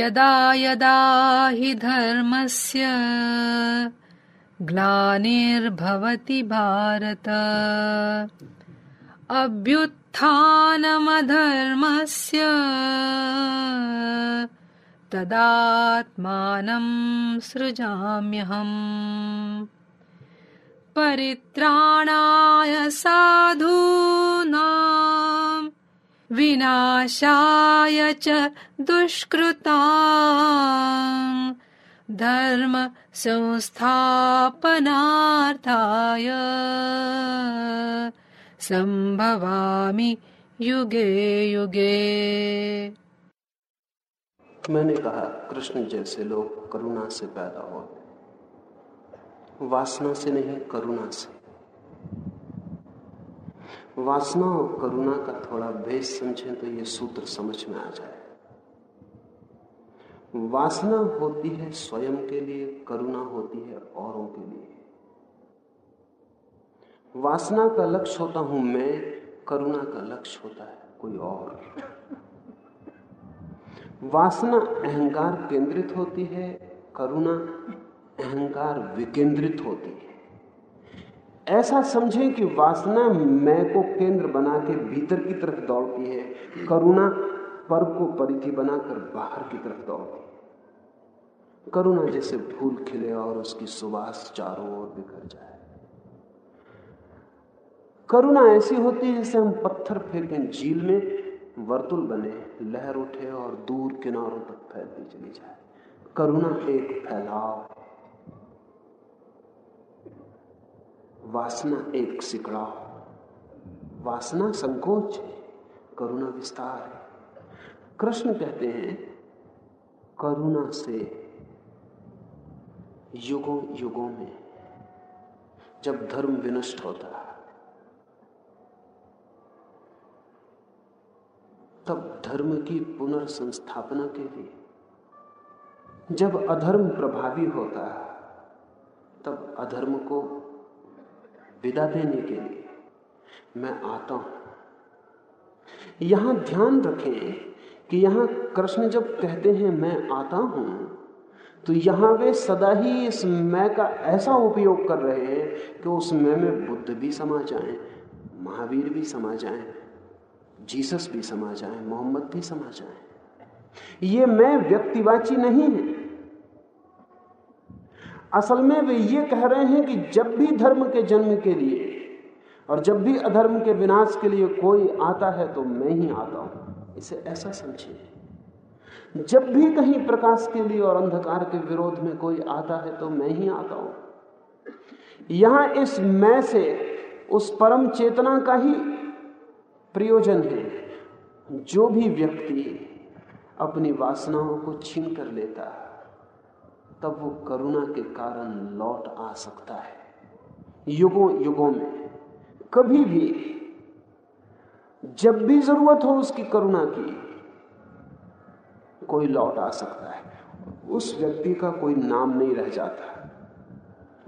यदा यदा हि धर्मस्य ग्लानिर्भवति भारत। अभ्युत्थानमधर्मस्य तदात्मानं सृजाम्यहम्। परित्राणाय साधूनाम् विनाशाय च दुष्कृता धर्म संस्थापनार्थाय संभवामि युगे युगे। मैंने कहा, कृष्ण जैसे लोग करुणा से पैदा होते वासना से नहीं, करुणा से। वासना और करुणा का थोड़ा भेद समझें तो ये सूत्र समझ में आ जाए। वासना होती है स्वयं के लिए, करुणा होती है औरों के लिए। वासना का लक्ष्य होता हूँ मैं, करुणा का लक्ष्य होता है कोई और। वासना अहंकार केंद्रित होती है, करुणा अहंकार विकेंद्रित होती है। ऐसा समझें कि वासना मैं को केंद्र बना के भीतर की तरफ़ दौड़ती है, करुणा पर को परिधि बनाकर बाहर की तरफ़ दौड़ती करुणा जैसे फूल खिले और उसकी सुबास चारों ओर बिखर जाए। करुणा ऐसी होती है जैसे हम पत्थर फेंकें झील में, वर्तुल बने, लहर उठे और दूर किनारों तक फैलती चली जाए। करुणा एक फैलाव है। वासना एक सिकड़ा वासना संकोच है, करुणा विस्तार है। कृष्ण कहते हैं, करुणा से युगों युगों में जब धर्म विनष्ट होता है, तब धर्म की पुनर्संस्थापना के लिए जब अधर्म प्रभावी होता है, तब अधर्म को विदा देने के लिए मैं आता हूँ। यहाँ ध्यान रखें कि यहाँ कृष्ण जब कहते हैं मैं आता हूँ तो यहाँ वे सदा ही इस मैं का ऐसा उपयोग कर रहे हैं कि उस मैं में बुद्ध भी समा जाए, महावीर भी समा जाए, जीसस भी समा जाए, मोहम्मद भी समा जाए। ये मैं व्यक्तिवाची नहीं है। असल में वे ये कह रहे हैं कि जब भी धर्म के जन्म के लिए और जब भी अधर्म के विनाश के लिए कोई आता है तो मैं ही आता हूँ। इसे ऐसा समझिए। जब भी कहीं प्रकाश के लिए और अंधकार के विरोध में कोई आता है तो मैं ही आता हूँ। यहाँ इस मैं से उस परम चेतना का ही प्रयोजन है। जो भी व्यक्ति अपनी वासनाओं को छीन कर लेता है तब वो करुणा के कारण लौट आ सकता है। युगों युगों में, कभी भी, जब भी ज़रूरत हो उसकी करुणा की, कोई लौट आ सकता है। उस व्यक्ति का कोई नाम नहीं रह जाता।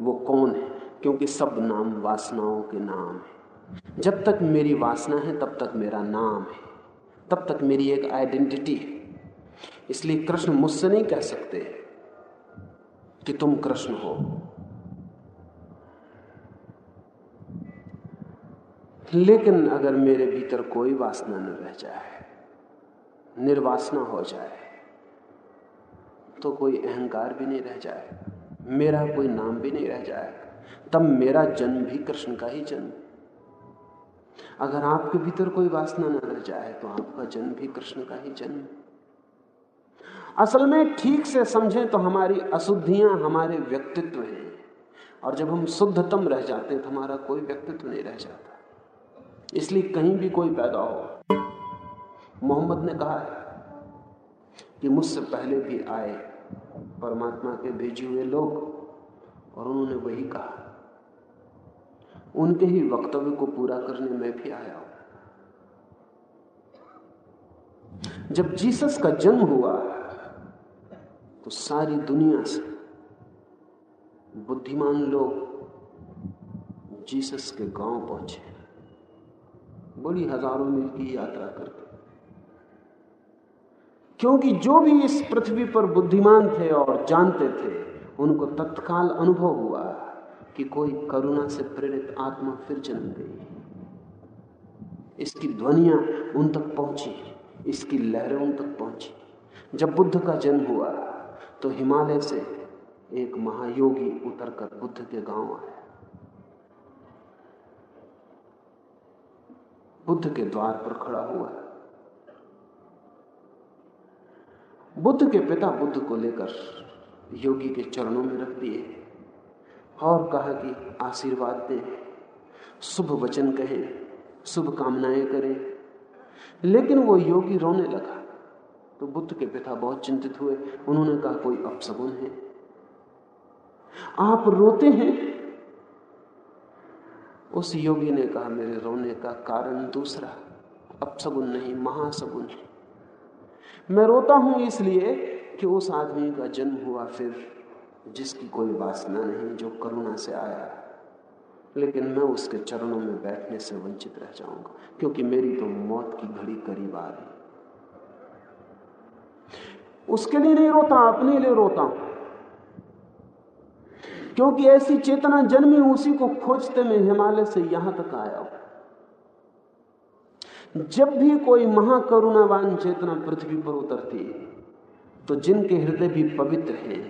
वो कौन है? क्योंकि सब नाम वासनाओं के नाम है। जब तक मेरी वासना है, तब तक मेरा नाम है। तब तक मेरी एक आइडेंटिटी है। इसलिए कृष्ण मुझसे नहीं कह सकते। कि तुम कृष्ण हो। लेकिन अगर मेरे भीतर कोई वासना न रह जाए, निर्वासना हो जाए तो कोई अहंकार भी नहीं रह जाए, मेरा कोई नाम भी नहीं रह जाए, तब मेरा जन्म भी कृष्ण का ही जन्म। अगर आपके भीतर कोई वासना न रह जाए तो आपका जन्म भी कृष्ण का ही जन्म। असल में ठीक से समझें तो हमारी अशुद्धियाँ हमारे व्यक्तित्व हैं। और जब हम शुद्धतम रह जाते हैं तो हमारा कोई व्यक्तित्व नहीं रह जाता। इसलिए कहीं भी कोई पैदा हो, मोहम्मद ने कहा है कि मुझसे पहले भी आए, परमात्मा के भेजे हुए लोग, और उन्होंने वही कहा। उनके ही वक्तव्य को पूरा करने में भी आया हूँ। जब जीसस का जन्म हुआ तो सारी दुनिया से बुद्धिमान लोग जीसस के गाँव पहुँचे बड़ी हज़ारों मील की यात्रा करते क्योंकि जो भी इस पृथ्वी पर बुद्धिमान थे और जानते थे, उनको तत्काल अनुभव हुआ कि कोई करुणा से प्रेरित आत्मा फिर जन्म गई। इसकी ध्वनिया उन तक पहुँची, इसकी लहरें उन तक पहुँची। जब बुद्ध का जन्म हुआ तो हिमालय से एक महायोगी उतरकर बुद्ध के गाँव आया बुद्ध के द्वार पर खड़ा हुआ बुद्ध के पिता बुद्ध को लेकर योगी के चरणों में रख दिए और कहा कि आशीर्वाद दे, शुभ वचन कहें शुभ कामनाएँ करें। लेकिन वो योगी रोने लगा। तो बुद्ध के पिता बहुत चिंतित हुए। उन्होंने कहा, कोई अपसगुन है? आप रोते हैं? उस योगी ने कहा, मेरे रोने का कारण दूसरा अपसगुन नहीं महासगुन है। मैं रोता हूँ इसलिए कि उस आदमी का जन्म हुआ फिर जिसकी कोई वासना नहीं, जो करुणा से आया। लेकिन मैं उसके चरणों में बैठने से वंचित रह जाऊँगा, क्योंकि मेरी तो मौत की घड़ी करीब आ रही उसके लिए नहीं रोता, अपने लिए रोता। हूँ क्योंकि ऐसी चेतना जन्मी उसी को खोजते में हिमालय से यहाँ तक आया हूँ। जब भी कोई महाकरुणावान चेतना पृथ्वी पर उतरती है तो जिनके हृदय भी पवित्र हैं,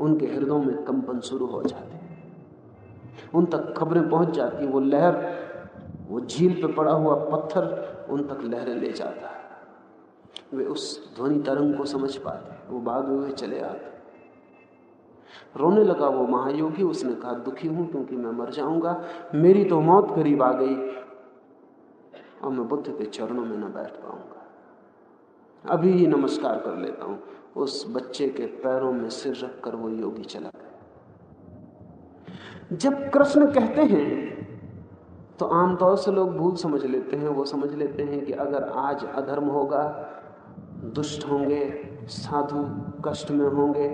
उनके हृदयों में कंपन शुरू हो जाते उन तक खबरें पहुँच जाती वो लहर, वो झील पे पड़ा हुआ पत्थर उन तक लहरें ले जाता है। वे उस ध्वनि तरंग को समझ पाते। वो भागे हुए चले आते। रोने लगा वो महायोगी, उसने कहा, दुखी हूँ क्योंकि मैं मर जाऊँगा। मेरी तो मौत करीब आ गई। और मैं बुद्ध के चरणों में न बैठ पाऊँगा। अभी ही नमस्कार कर लेता हूँ। उस बच्चे के पैरों में सिर रखकर वो योगी चला गया। जब कृष्ण कहते हैं तो आमतौर से लोग भूल समझ लेते हैं। वो समझ लेते हैं कि अगर आज अधर्म होगा दुष्ट होंगे, साधु कष्ट में होंगे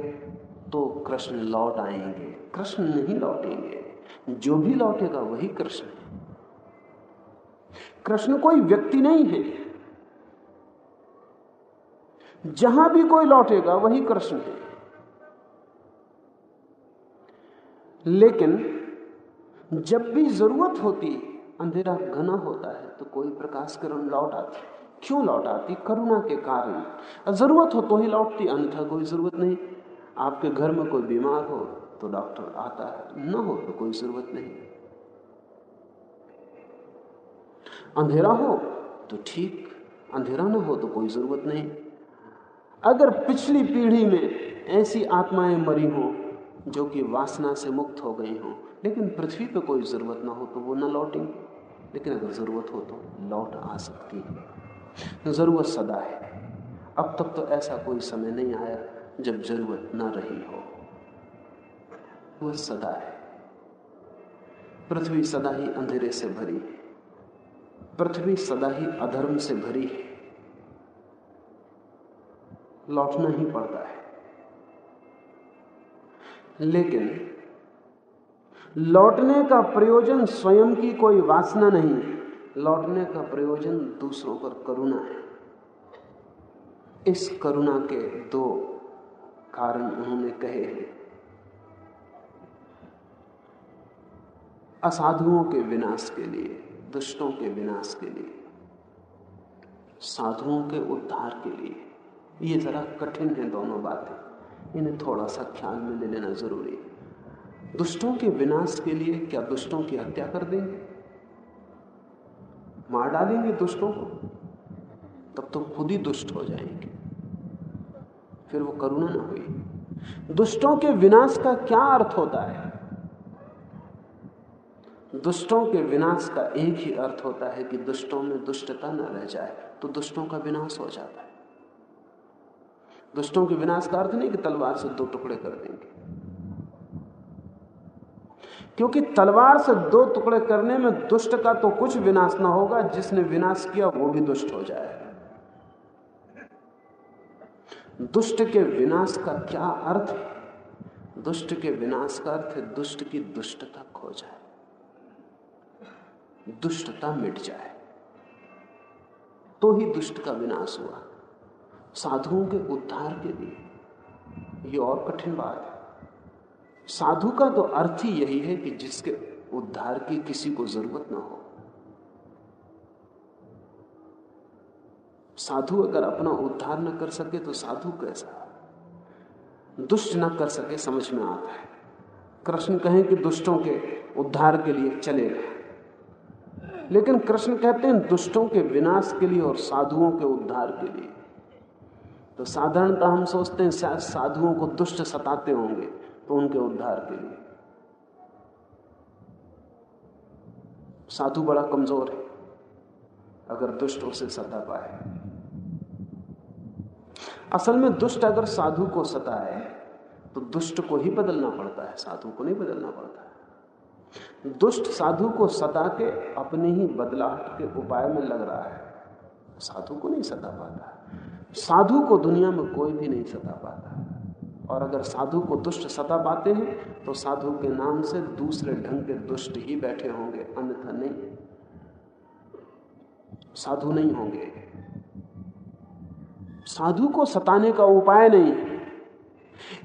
तो कृष्ण लौट आएँगे। कृष्ण नहीं लौटेंगे। जो भी लौटेगा वही कृष्ण है। कृष्ण कोई व्यक्ति नहीं है। जहाँ भी कोई लौटेगा वही कृष्ण है। लेकिन जब भी ज़रूरत होती, अंधेरा घना होता है तो कोई प्रकाश किरण लौट आती क्यों लौट आती करुणा के कारण। ज़रूरत हो तो ही लौटती, अन्यथा कोई ज़रूरत नहीं। आपके घर में कोई बीमार हो तो डॉक्टर आता है। न हो तो कोई ज़रूरत नहीं। अंधेरा हो तो ठीक, अंधेरा ना हो तो कोई ज़रूरत नहीं। अगर पिछली पीढ़ी में ऐसी आत्माएँ मरी हो, जो कि वासना से मुक्त हो गई हो, लेकिन पृथ्वी पे कोई ज़रूरत ना हो तो वो ना लौटेंगे लेकिन अगर ज़रूरत हो तो लौट आ सकती है। ज़रूरत सदा है। अब तक तो ऐसा कोई समय नहीं आया जब ज़रूरत ना रही हो। वह सदा है। पृथ्वी सदा ही अंधेरे से भरी है। पृथ्वी सदा ही अधर्म से भरी है। लौटना ही पड़ता है। लेकिन लौटने का प्रयोजन स्वयं की कोई वासना नहीं लौटने का प्रयोजन दूसरों पर करुणा है। इस करुणा के दो कारण उन्होंने कहे हैं। असाधुओं के विनाश के लिए, दुष्टों के विनाश के लिए, साधुओं के उद्धार के लिए, ये जरा कठिन है दोनों बातें। इन्हें थोड़ा सा ख्याल में ले लेना ज़रूरी है। दुष्टों के विनाश के लिए क्या दुष्टों की हत्या कर देंगे? मार डालेंगे दुष्टों को, तब तुम खुद ही दुष्ट हो जाएँगे। फिर वो करुणा ना हुई। दुष्टों के विनाश का क्या अर्थ होता है? दुष्टों के विनाश का एक ही अर्थ होता है कि दुष्टों में दुष्टता न रह जाए तो दुष्टों का विनाश हो जाता है। दुष्टों के विनाश का अर्थ नहीं कि तलवार से दो टुकड़े कर देंगे। क्योंकि तलवार से दो टुकड़े करने में दुष्ट का तो कुछ विनाश ना होगा, जिसने विनाश किया वो भी दुष्ट हो जाए दुष्ट के विनाश का क्या अर्थ है? दुष्ट के विनाश का अर्थ है दुष्ट की दुष्टता खो जाए। दुष्टता मिट जाए। तो ही दुष्ट का विनाश हुआ। साधुओं के उद्धार के लिए। ये और कठिन बात है। साधु का तो अर्थ ही यही है कि जिसके उद्धार की किसी को ज़रूरत ना हो। साधु अगर अपना उद्धार न कर सके तो साधु कैसा? दुष्ट न कर सके समझ में आता है। कृष्ण कहें कि दुष्टों के उद्धार के लिए चले गए लेकिन कृष्ण कहते हैं दुष्टों के विनाश के लिए और साधुओं के उद्धार के लिए। तो साधारणतः हम सोचते हैं शायद साधुओं को दुष्ट सताते होंगे। तो उनके उद्धार के लिए। साधु बड़ा कमज़ोर है, अगर दुष्ट उसे सता पाए। असल में दुष्ट अगर साधु को सताए तो दुष्ट को ही बदलना पड़ता है, साधु को नहीं बदलना पड़ता है। दुष्ट साधु को सता के अपने ही बदलाहट के उपाय में लग रहा है, साधु को नहीं सता पाता। साधु को दुनिया में कोई भी नहीं सता पाता। और अगर साधु को दुष्ट सता पाते हैं तो साधु के नाम से दूसरे ढंग के दुष्ट ही बैठे होंगे, अन्यथा नहीं। साधु नहीं होंगे। साधु को सताने का उपाय नहीं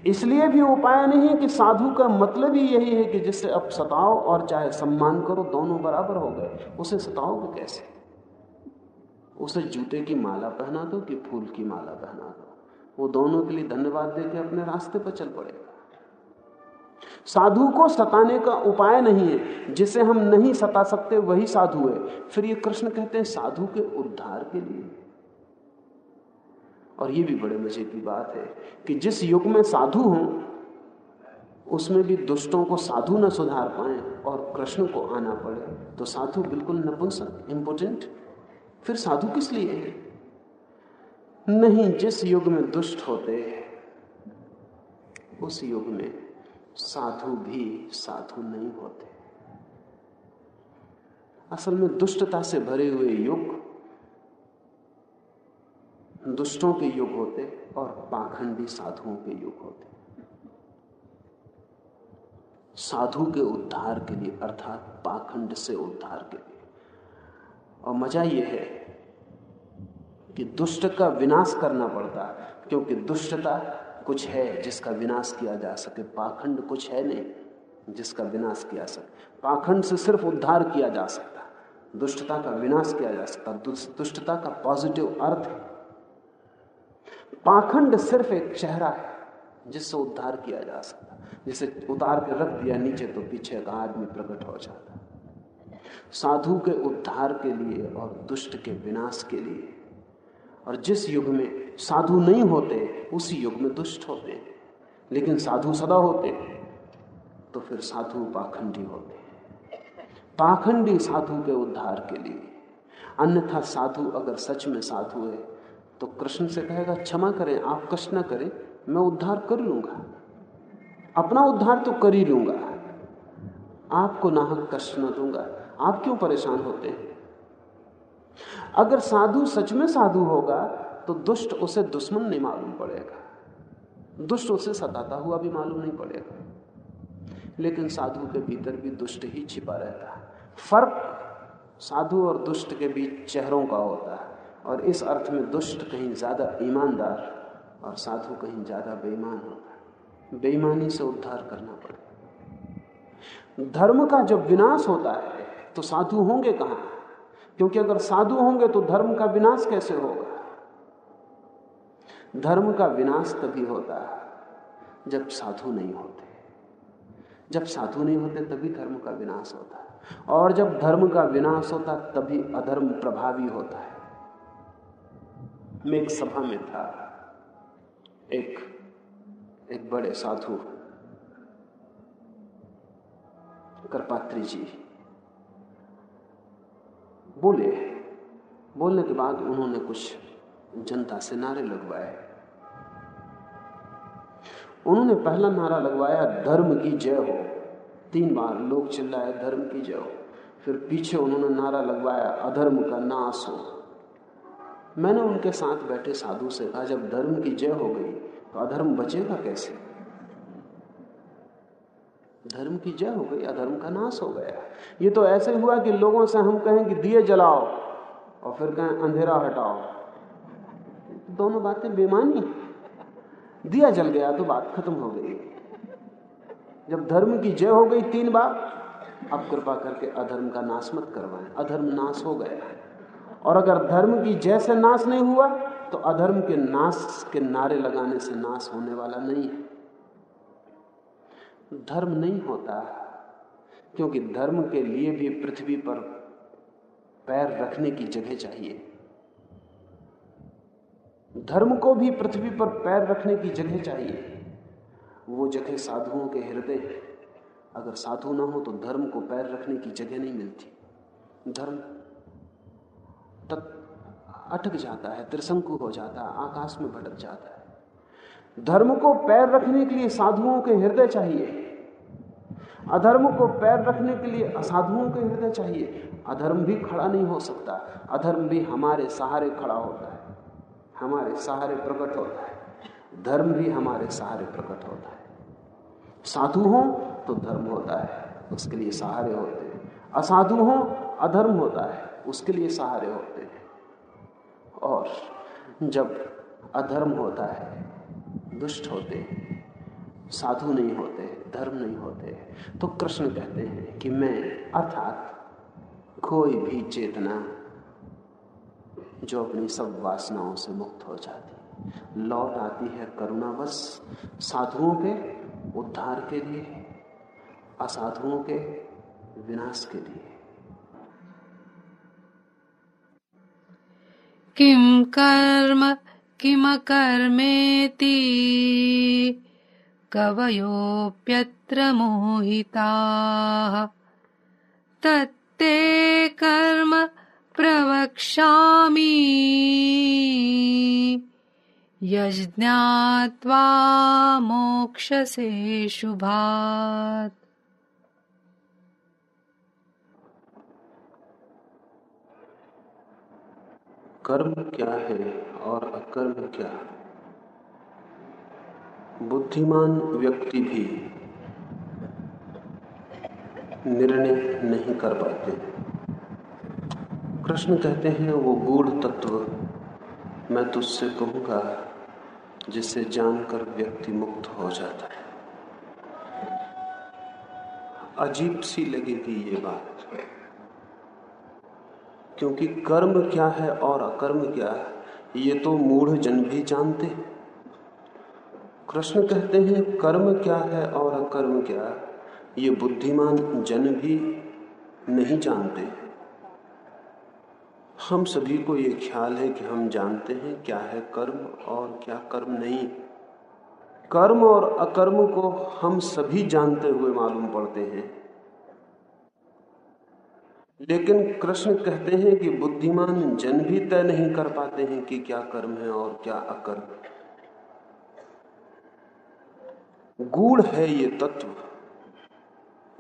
इसलिए भी उपाय नहीं कि साधु का मतलब ही यही है कि जिससे अब सताओ और चाहे सम्मान करो, दोनों बराबर हो गए। उसे सताओगे कैसे? उसे जूते की माला पहना दो कि फूल की माला पहना दो। वो दोनों के लिए धन्यवाद देके अपने रास्ते पर चल पड़ेगा साधु को सताने का उपाय नहीं है, जिसे हम नहीं सता सकते, वही साधु है। फिर ये कृष्ण कहते हैं, साधु के उद्धार के लिए। और ये भी बड़े मज़े की बात है कि जिस युग में साधु हों, उसमें भी दुष्टों को साधु न सुधार पाए और कृष्ण को आना पड़े। तो साधु बिल्कुल नपुंसक इंपोर्टेंट फिर साधु किस लिए है? नहीं, जिस युग में दुष्ट होते उस युग में साधु भी साधु नहीं होते। असल में दुष्टता से भरे हुए युग, दुष्टों के युग होते और पाखंडी साधुओं के युग होते। साधु के उद्धार के लिए, अर्थात पाखंड से उद्धार के लिए। और मज़ा यह है कि दुष्ट का विनाश करना पड़ता है, क्योंकि दुष्टता कुछ है जिसका विनाश किया जा सके, पाखंड कुछ है नहीं जिसका विनाश किया सके। पाखंड से सिर्फ़ उद्धार किया जा सकता दुष्टता का विनाश किया जा सकता दुष्टता का पॉजिटिव अर्थ है। पाखंड सिर्फ़ एक चेहरा है जिससे उद्धार किया जा सकता जिसे उतार के रख दिया, नीचे तो पीछे का आदमी प्रकट हो जाता साधु के उद्धार के लिए और दुष्ट के विनाश के लिए और जिस युग में साधु नहीं होते, उसी युग में दुष्ट होते। लेकिन साधु सदा होते तो फिर साधु पाखंडी होते। पाखंडी साधु के उद्धार के लिए। अन्यथा साधु अगर सच में साधु है तो कृष्ण से कहेगा, क्षमा करें, आप कष्ट न करें, मैं उद्धार कर लूँगा। अपना उद्धार तो कर ही लूँगा। आपको नाहक कष्ट न दूँगा। आप क्यों परेशान होते? हैं अगर साधु सच में साधु होगा तो दुष्ट उसे दुश्मन नहीं मालूम पड़ेगा। दुष्ट उसे सताता हुआ भी मालूम नहीं पड़ेगा। लेकिन साधु के भीतर भी दुष्ट ही छिपा रहता है। फ़र्क साधु और दुष्ट के बीच चेहरों का होता है। और इस अर्थ में दुष्ट कहीं ज़्यादा ईमानदार और साधु कहीं ज़्यादा बेईमान होता है। बेईमानी से उद्धार करना पड़ेगा धर्म का जब विनाश होता है तो साधु होंगे कहाँ? क्योंकि अगर साधु होंगे तो धर्म का विनाश कैसे होगा? धर्म का विनाश तभी होता है जब साधु नहीं होते। जब साधु नहीं होते, तभी धर्म का विनाश होता है। और जब धर्म का विनाश होता, तभी अधर्म प्रभावी होता है। मैं एक सभा में था। एक एक बड़े साधु, करपात्री जी। बोले बोलने के बाद उन्होंने कुछ जनता से नारे लगवाए। उन्होंने पहला नारा लगवाया, धर्म की जय हो। तीन बार लोग चिल्लाए, धर्म की जय हो। फिर पीछे उन्होंने नारा लगवाया, अधर्म का नाश हो। मैंने उनके साथ बैठे साधु से कहा, जब धर्म की जय हो गई तो अधर्म बचेगा कैसे? धर्म की जय हो गई अधर्म का नाश हो गया? ये तो ऐसे हुआ कि लोगों से हम कहें कि दिए जलाओ और फिर कहें अंधेरा हटाओ। दोनों बातें बेमानी दिया जल गया तो बात खत्म हो गई। जब धर्म की जय हो गई तीन बार, अब कृपा करके अधर्म का नाश मत करवाएँ। अधर्म नाश हो गया और अगर धर्म की जय से नाश नहीं हुआ तो अधर्म के नाश के नारे लगाने से नाश होने वाला नहीं है। धर्म नहीं होता, क्योंकि धर्म के लिए भी पृथ्वी पर पैर रखने की जगह चाहिए। धर्म को भी पृथ्वी पर पैर रखने की जगह चाहिए। वो जगह साधुओं के हृदय है। अगर साधु ना हो तो धर्म को पैर रखने की जगह नहीं मिलती। धर्म तक अटक जाता है त्रिशंकु हो जाता है, आकाश में भटक जाता है। धर्म को पैर रखने के लिए साधुओं के हृदय चाहिए। अधर्म को पैर रखने के लिए असाधुओं के हृदय चाहिए। अधर्म भी खड़ा नहीं हो सकता। अधर्म भी हमारे सहारे खड़ा होता है। हमारे सहारे प्रकट होता है। धर्म भी हमारे सहारे प्रकट होता है। साधु हो तो धर्म होता है, उसके लिए सहारे होते हैं। असाधु हो, अधर्म होता है, उसके लिए सहारे होते हैं। और जब अधर्म होता है, दुष्ट होते हैं, साधु नहीं होते धर्म नहीं होते तो कृष्ण कहते हैं कि मैं, अर्थात कोई भी चेतना जो अपनी सब वासनाओं से मुक्त हो जाती, लौट आती है करुणावश साधुओं के उद्धार के लिए, असाधुओं के विनाश के लिए। किम कर्म किमकर्मेति कवयोऽप्यत्र मोहिताः। तत्ते कर्म प्रवक्ष्यामि। यज्ञात्वा मोक्षसे शुभात्। कर्म क्या है और अकर्म क्या बुद्धिमान व्यक्ति भी निर्णय नहीं कर पाते। कृष्ण कहते हैं, वो गूढ़ तत्व, मैं तुझसे कहूँगा, जिसे जानकर व्यक्ति मुक्त हो जाता है। अजीब सी लगेगी ये बात, क्योंकि कर्म क्या है और अकर्म क्या है, ये तो मूढ़ जन भी जानते हैं। कृष्ण कहते हैं, कर्म क्या है और अकर्म क्या? ये बुद्धिमान जन भी नहीं जानते। हम सभी को ये ख्याल है कि हम जानते हैं क्या है कर्म और क्या कर्म नहीं। कर्म और अकर्म को हम सभी जानते हुए मालूम पड़ते हैं। लेकिन कृष्ण कहते हैं कि बुद्धिमान जन भी तय नहीं कर पाते हैं कि क्या कर्म है और क्या अकर्म। गूढ़ है ये तत्व।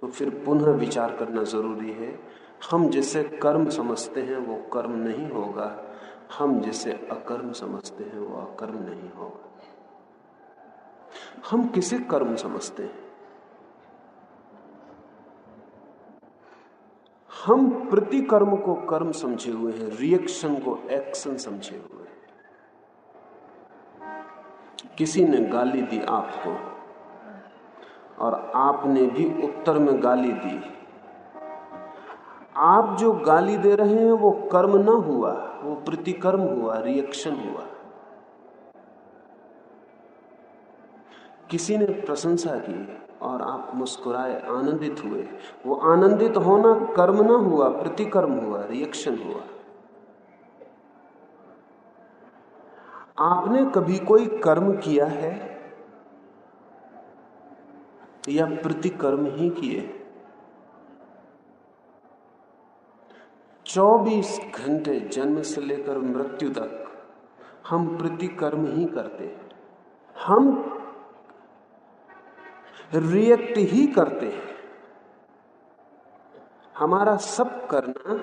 तो फिर पुनः विचार करना ज़रूरी है। हम जिसे कर्म समझते हैं, वो कर्म नहीं होगा। हम जिसे अकर्म समझते हैं, वो अकर्म नहीं होगा। हम किसे कर्म समझते हैं? हम प्रतिकर्म को कर्म समझे हुए हैं रिएक्शन को एक्शन समझे हुए हैं। किसी ने गाली दी आपको और आपने भी उत्तर में गाली दी। आप जो गाली दे रहे हैं, वो कर्म ना हुआ, वो प्रतिकर्म हुआ रिएक्शन हुआ। किसी ने प्रशंसा की और आप मुस्कुराए, आनंदित हुए। वो आनंदित होना कर्म ना हुआ, प्रतिकर्म हुआ रिएक्शन हुआ। आपने कभी कोई कर्म किया है? या प्रतिकर्म ही किए 24 घंटे जन्म से लेकर मृत्यु तक हम प्रतिकर्म ही करते हम रिएक्ट ही करते हैं। हमारा सब करना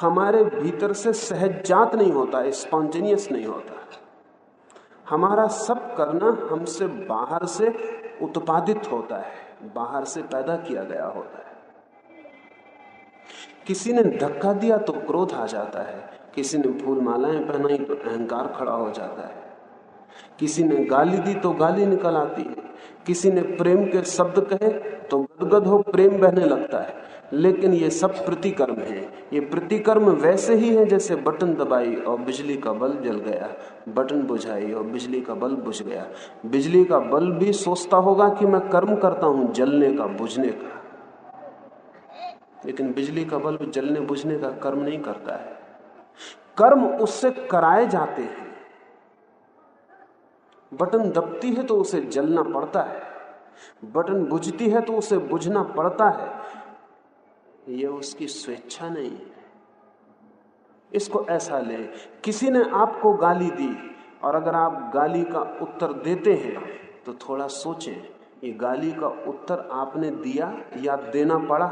हमारे भीतर से सहज जात नहीं होता स्पॉन्टेनियस नहीं होता। हमारा सब करना हमसे बाहर से उत्पादित होता है, बाहर से पैदा किया गया होता है। किसी ने धक्का दिया तो क्रोध आ जाता है, किसी ने फूल मालाएँ पहनाई तो अहंकार खड़ा हो जाता है। किसी ने गाली दी तो गाली निकल आती है, किसी ने प्रेम के शब्द कहे तो गदगद हो प्रेम बहने लगता है। लेकिन ये सब प्रतिकर्म है। ये प्रतिकर्म वैसे ही है जैसे बटन दबाई और बिजली का बल्ब जल गया। बटन बुझाई और बिजली का बल्ब बुझ गया। बिजली का बल्ब भी सोचता होगा कि मैं कर्म करता हूँ जलने का, बुझने का। लेकिन बिजली का बल्ब जलने बुझने का कर्म नहीं करता है। कर्म उससे कराए जाते हैं। बटन दबती है तो उसे जलना पड़ता है। बटन बुझती है तो उसे बुझना पड़ता है। यह उसकी स्वेच्छा नहीं है। इसको ऐसा ले, किसी ने आपको गाली दी और अगर आप गाली का उत्तर देते हैं तो थोड़ा सोचें, ये गाली का उत्तर आपने दिया या देना पड़ा?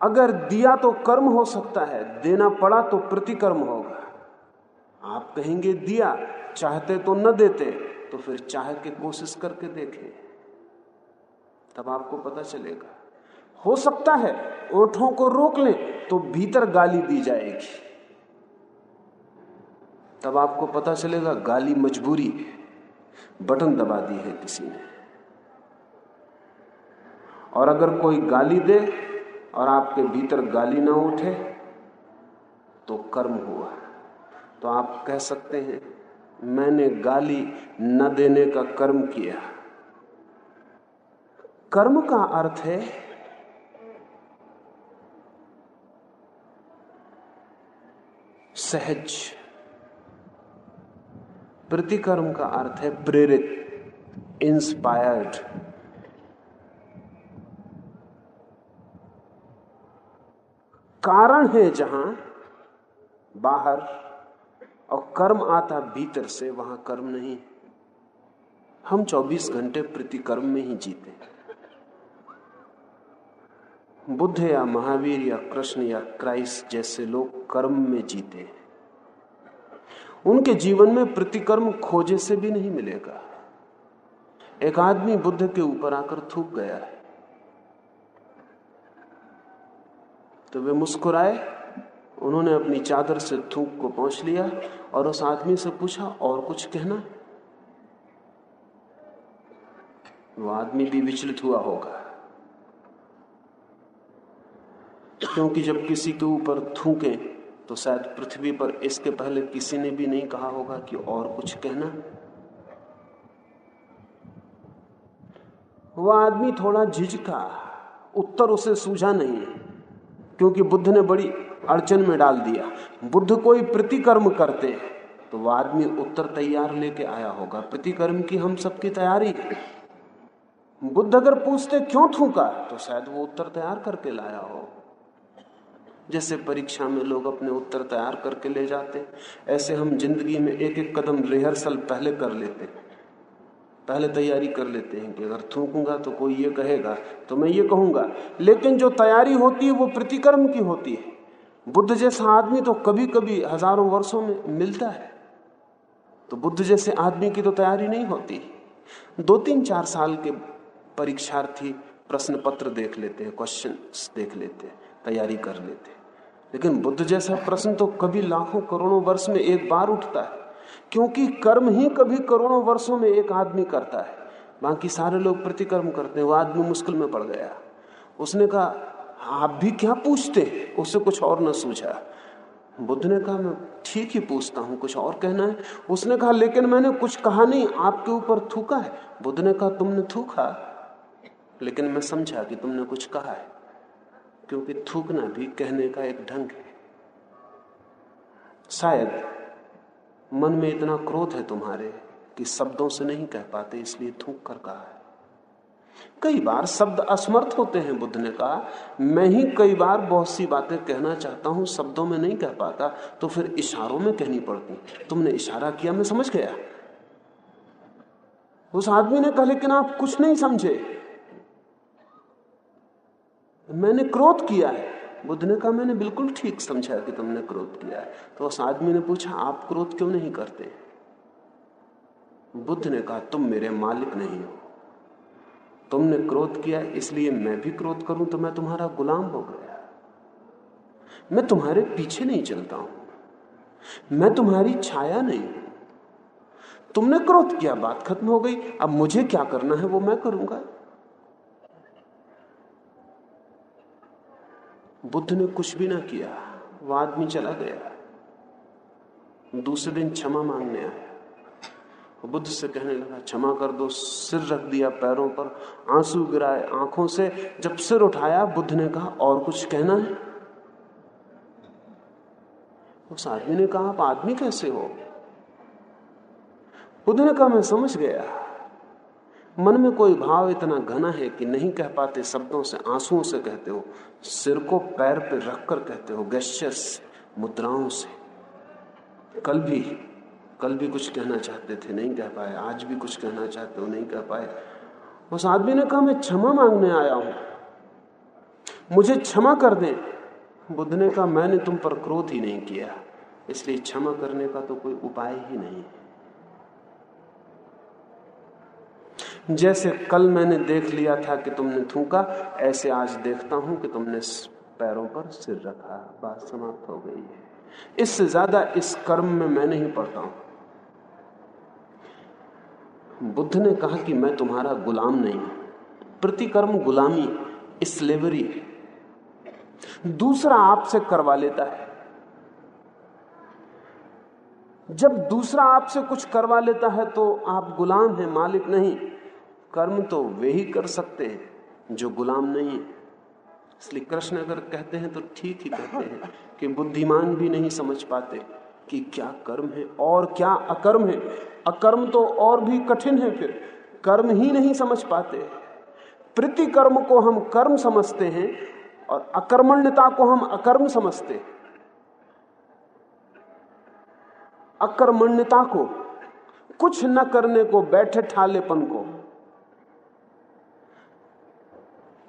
अगर दिया तो कर्म हो सकता है, देना पड़ा तो प्रतिकर्म होगा। आप कहेंगे, दिया, चाहते तो न देते तो फिर चाह के कोशिश करके देखें। तब आपको पता चलेगा। हो सकता है ओठों को रोक लें तो भीतर गाली दी जाएगी। तब आपको पता चलेगा गाली मजबूरी है। बटन दबा दी है किसी ने। और अगर कोई गाली दे और आपके भीतर गाली ना उठे तो कर्म हुआ। तो आप कह सकते हैं, मैंने गाली न देने का कर्म किया। कर्म का अर्थ है सहज। प्रतिकर्म का अर्थ है प्रेरित इंस्पायर्ड कारण है जहाँ बाहर और कर्म आता भीतर से, वहाँ कर्म नहीं। हम 24 घंटे प्रतिकर्म में ही जीते बुद्ध या महावीर या कृष्ण या क्राइस्ट जैसे लोग कर्म में जीते हैं। उनके जीवन में प्रतिकर्म खोजे से भी नहीं मिलेगा। एक आदमी बुद्ध के ऊपर आकर थूक गया है। तो वे मुस्कुराए, उन्होंने अपनी चादर से थूक को पहुँच लिया और उस आदमी से पूछा, और कुछ कहना? वो आदमी भी विचलित हुआ होगा। क्योंकि जब किसी के ऊपर थूके तो शायद पृथ्वी पर इसके पहले किसी ने भी नहीं कहा होगा कि और कुछ कहना। वह आदमी थोड़ा झिझका, उत्तर उसे सूझा नहीं, क्योंकि बुद्ध ने बड़ी अड़चन में डाल दिया। बुद्ध कोई प्रतिकर्म करते तो वह आदमी उत्तर तैयार लेके आया होगा। प्रतिकर्म की हम सबकी तैयारी है। बुद्ध अगर पूछते, क्यों थूका? तो शायद वो उत्तर तैयार करके लाया हो। जैसे परीक्षा में लोग अपने उत्तर तैयार करके ले जाते ऐसे हम ज़िंदगी में एक एक कदम रिहर्सल पहले कर लेते पहले तैयारी कर लेते हैं कि अगर थूकूँगा तो कोई ये कहेगा तो मैं ये कहूँगा। लेकिन जो तैयारी होती है वो प्रतिकर्म की होती है। बुद्ध जैसा आदमी तो कभी कभी हज़ारों वर्षों में मिलता है। तो बुद्ध जैसे आदमी की तो तैयारी नहीं होती। दो तीन चार साल के परीक्षार्थी प्रश्न पत्र देख लेते हैं क्वेश्चन देख लेते हैं, तैयारी कर लेते हैं। लेकिन बुद्ध जैसा प्रश्न तो कभी लाखों करोड़ों वर्ष में एक बार उठता है, क्योंकि कर्म ही कभी करोड़ों वर्षों में एक आदमी करता है। बाकी सारे लोग प्रतिकर्म करते हैं, वो आदमी मुश्किल में पड़ गया। उसने कहा, आप भी क्या पूछते उससे कुछ और न सूझा। बुद्ध ने कहा, मैं ठीक ही पूछता हूँ, कुछ और कहना है? उसने कहा, लेकिन मैंने कुछ कहा नहीं, आपके ऊपर थूका है। बुद्ध ने कहा, तुमने थूका? लेकिन मैं समझा कि तुमने कुछ कहा है। क्योंकि थूकना भी कहने का एक ढंग है। शायद मन में इतना क्रोध है तुम्हारे कि शब्दों से नहीं कह पाते, इसलिए थूक कर कहा है। कई बार शब्द असमर्थ होते हैं बुद्ध ने कहा। मैं ही कई बार बहुत सी बातें कहना चाहता हूँ, शब्दों में नहीं कह पाता तो फिर इशारों में कहनी पड़ती। तुमने इशारा किया, मैं समझ गया। उस आदमी ने कहा, लेकिन आप कुछ नहीं समझे। मैंने क्रोध किया है। बुद्ध ने कहा, मैंने बिल्कुल ठीक समझा कि तुमने क्रोध किया है। तो उस आदमी ने पूछा, आप क्रोध क्यों नहीं करते? बुद्ध ने कहा, तुम मेरे मालिक नहीं हो। तुमने क्रोध किया इसलिए मैं भी क्रोध करूँ तो मैं तुम्हारा गुलाम हो गया। मैं तुम्हारे पीछे नहीं चलता हूँ। मैं तुम्हारी छाया नहीं हूँ। तुमने क्रोध किया, बात खत्म हो गई। अब मुझे क्या करना है, वो मैं करूँगा। बुद्ध ने कुछ भी ना किया वो आदमी चला गया। दूसरे दिन क्षमा मांगने आया। बुद्ध से कहने लगा, क्षमा कर दो, सिर रख दिया पैरों पर, आँसू गिराए आँखों से। जब सिर उठाया, बुद्ध ने कहा, और कुछ कहना है? उस आदमी ने कहा, आप आदमी कैसे हो? बुद्ध ने कहा, मैं समझ गया। मन में कोई भाव इतना घना है कि नहीं कह पाते, शब्दों से, आंसुओं से कहते हो, सिर को पैर पे रखकर कहते हो गैश्चर्स मुद्राओं से। कल भी कल भी कुछ कहना चाहते थे, नहीं कह पाए, आज भी कुछ कहना चाहते हो, नहीं कह पाए। उस आदमी ने कहा, मैं क्षमा मांगने आया हूँ। मुझे क्षमा कर दें। बुद्ध ने कहा, मैंने तुम पर क्रोध ही नहीं किया, इसलिए क्षमा करने का तो कोई उपाय ही नहीं है। जैसे कल मैंने देख लिया था कि तुमने थूका, ऐसे आज देखता हूँ कि तुमने पैरों पर सिर रखा। बात समाप्त हो गई है। इससे ज़्यादा इस कर्म में मैं नहीं पढ़ता हूँ। बुद्ध ने कहा कि मैं तुम्हारा गुलाम नहीं प्रतिकर्म गुलामी स्लेवरी दूसरा आपसे करवा लेता है। जब दूसरा आपसे कुछ करवा लेता है तो आप गुलाम हैं, मालिक नहीं। कर्म तो वे ही कर सकते हैं, जो गुलाम नहीं है। इसलिए कृष्ण अगर कहते हैं तो ठीक ही कहते हैं कि बुद्धिमान भी नहीं समझ पाते कि क्या कर्म है और क्या अकर्म है। अकर्म तो और भी कठिन है फिर। कर्म ही नहीं समझ पाते। प्रति कर्म को हम कर्म समझते हैं और अकर्मण्यता को हम अकर्म समझते अकर्मण्यता को, कुछ न करने को, बैठे ठालेपन को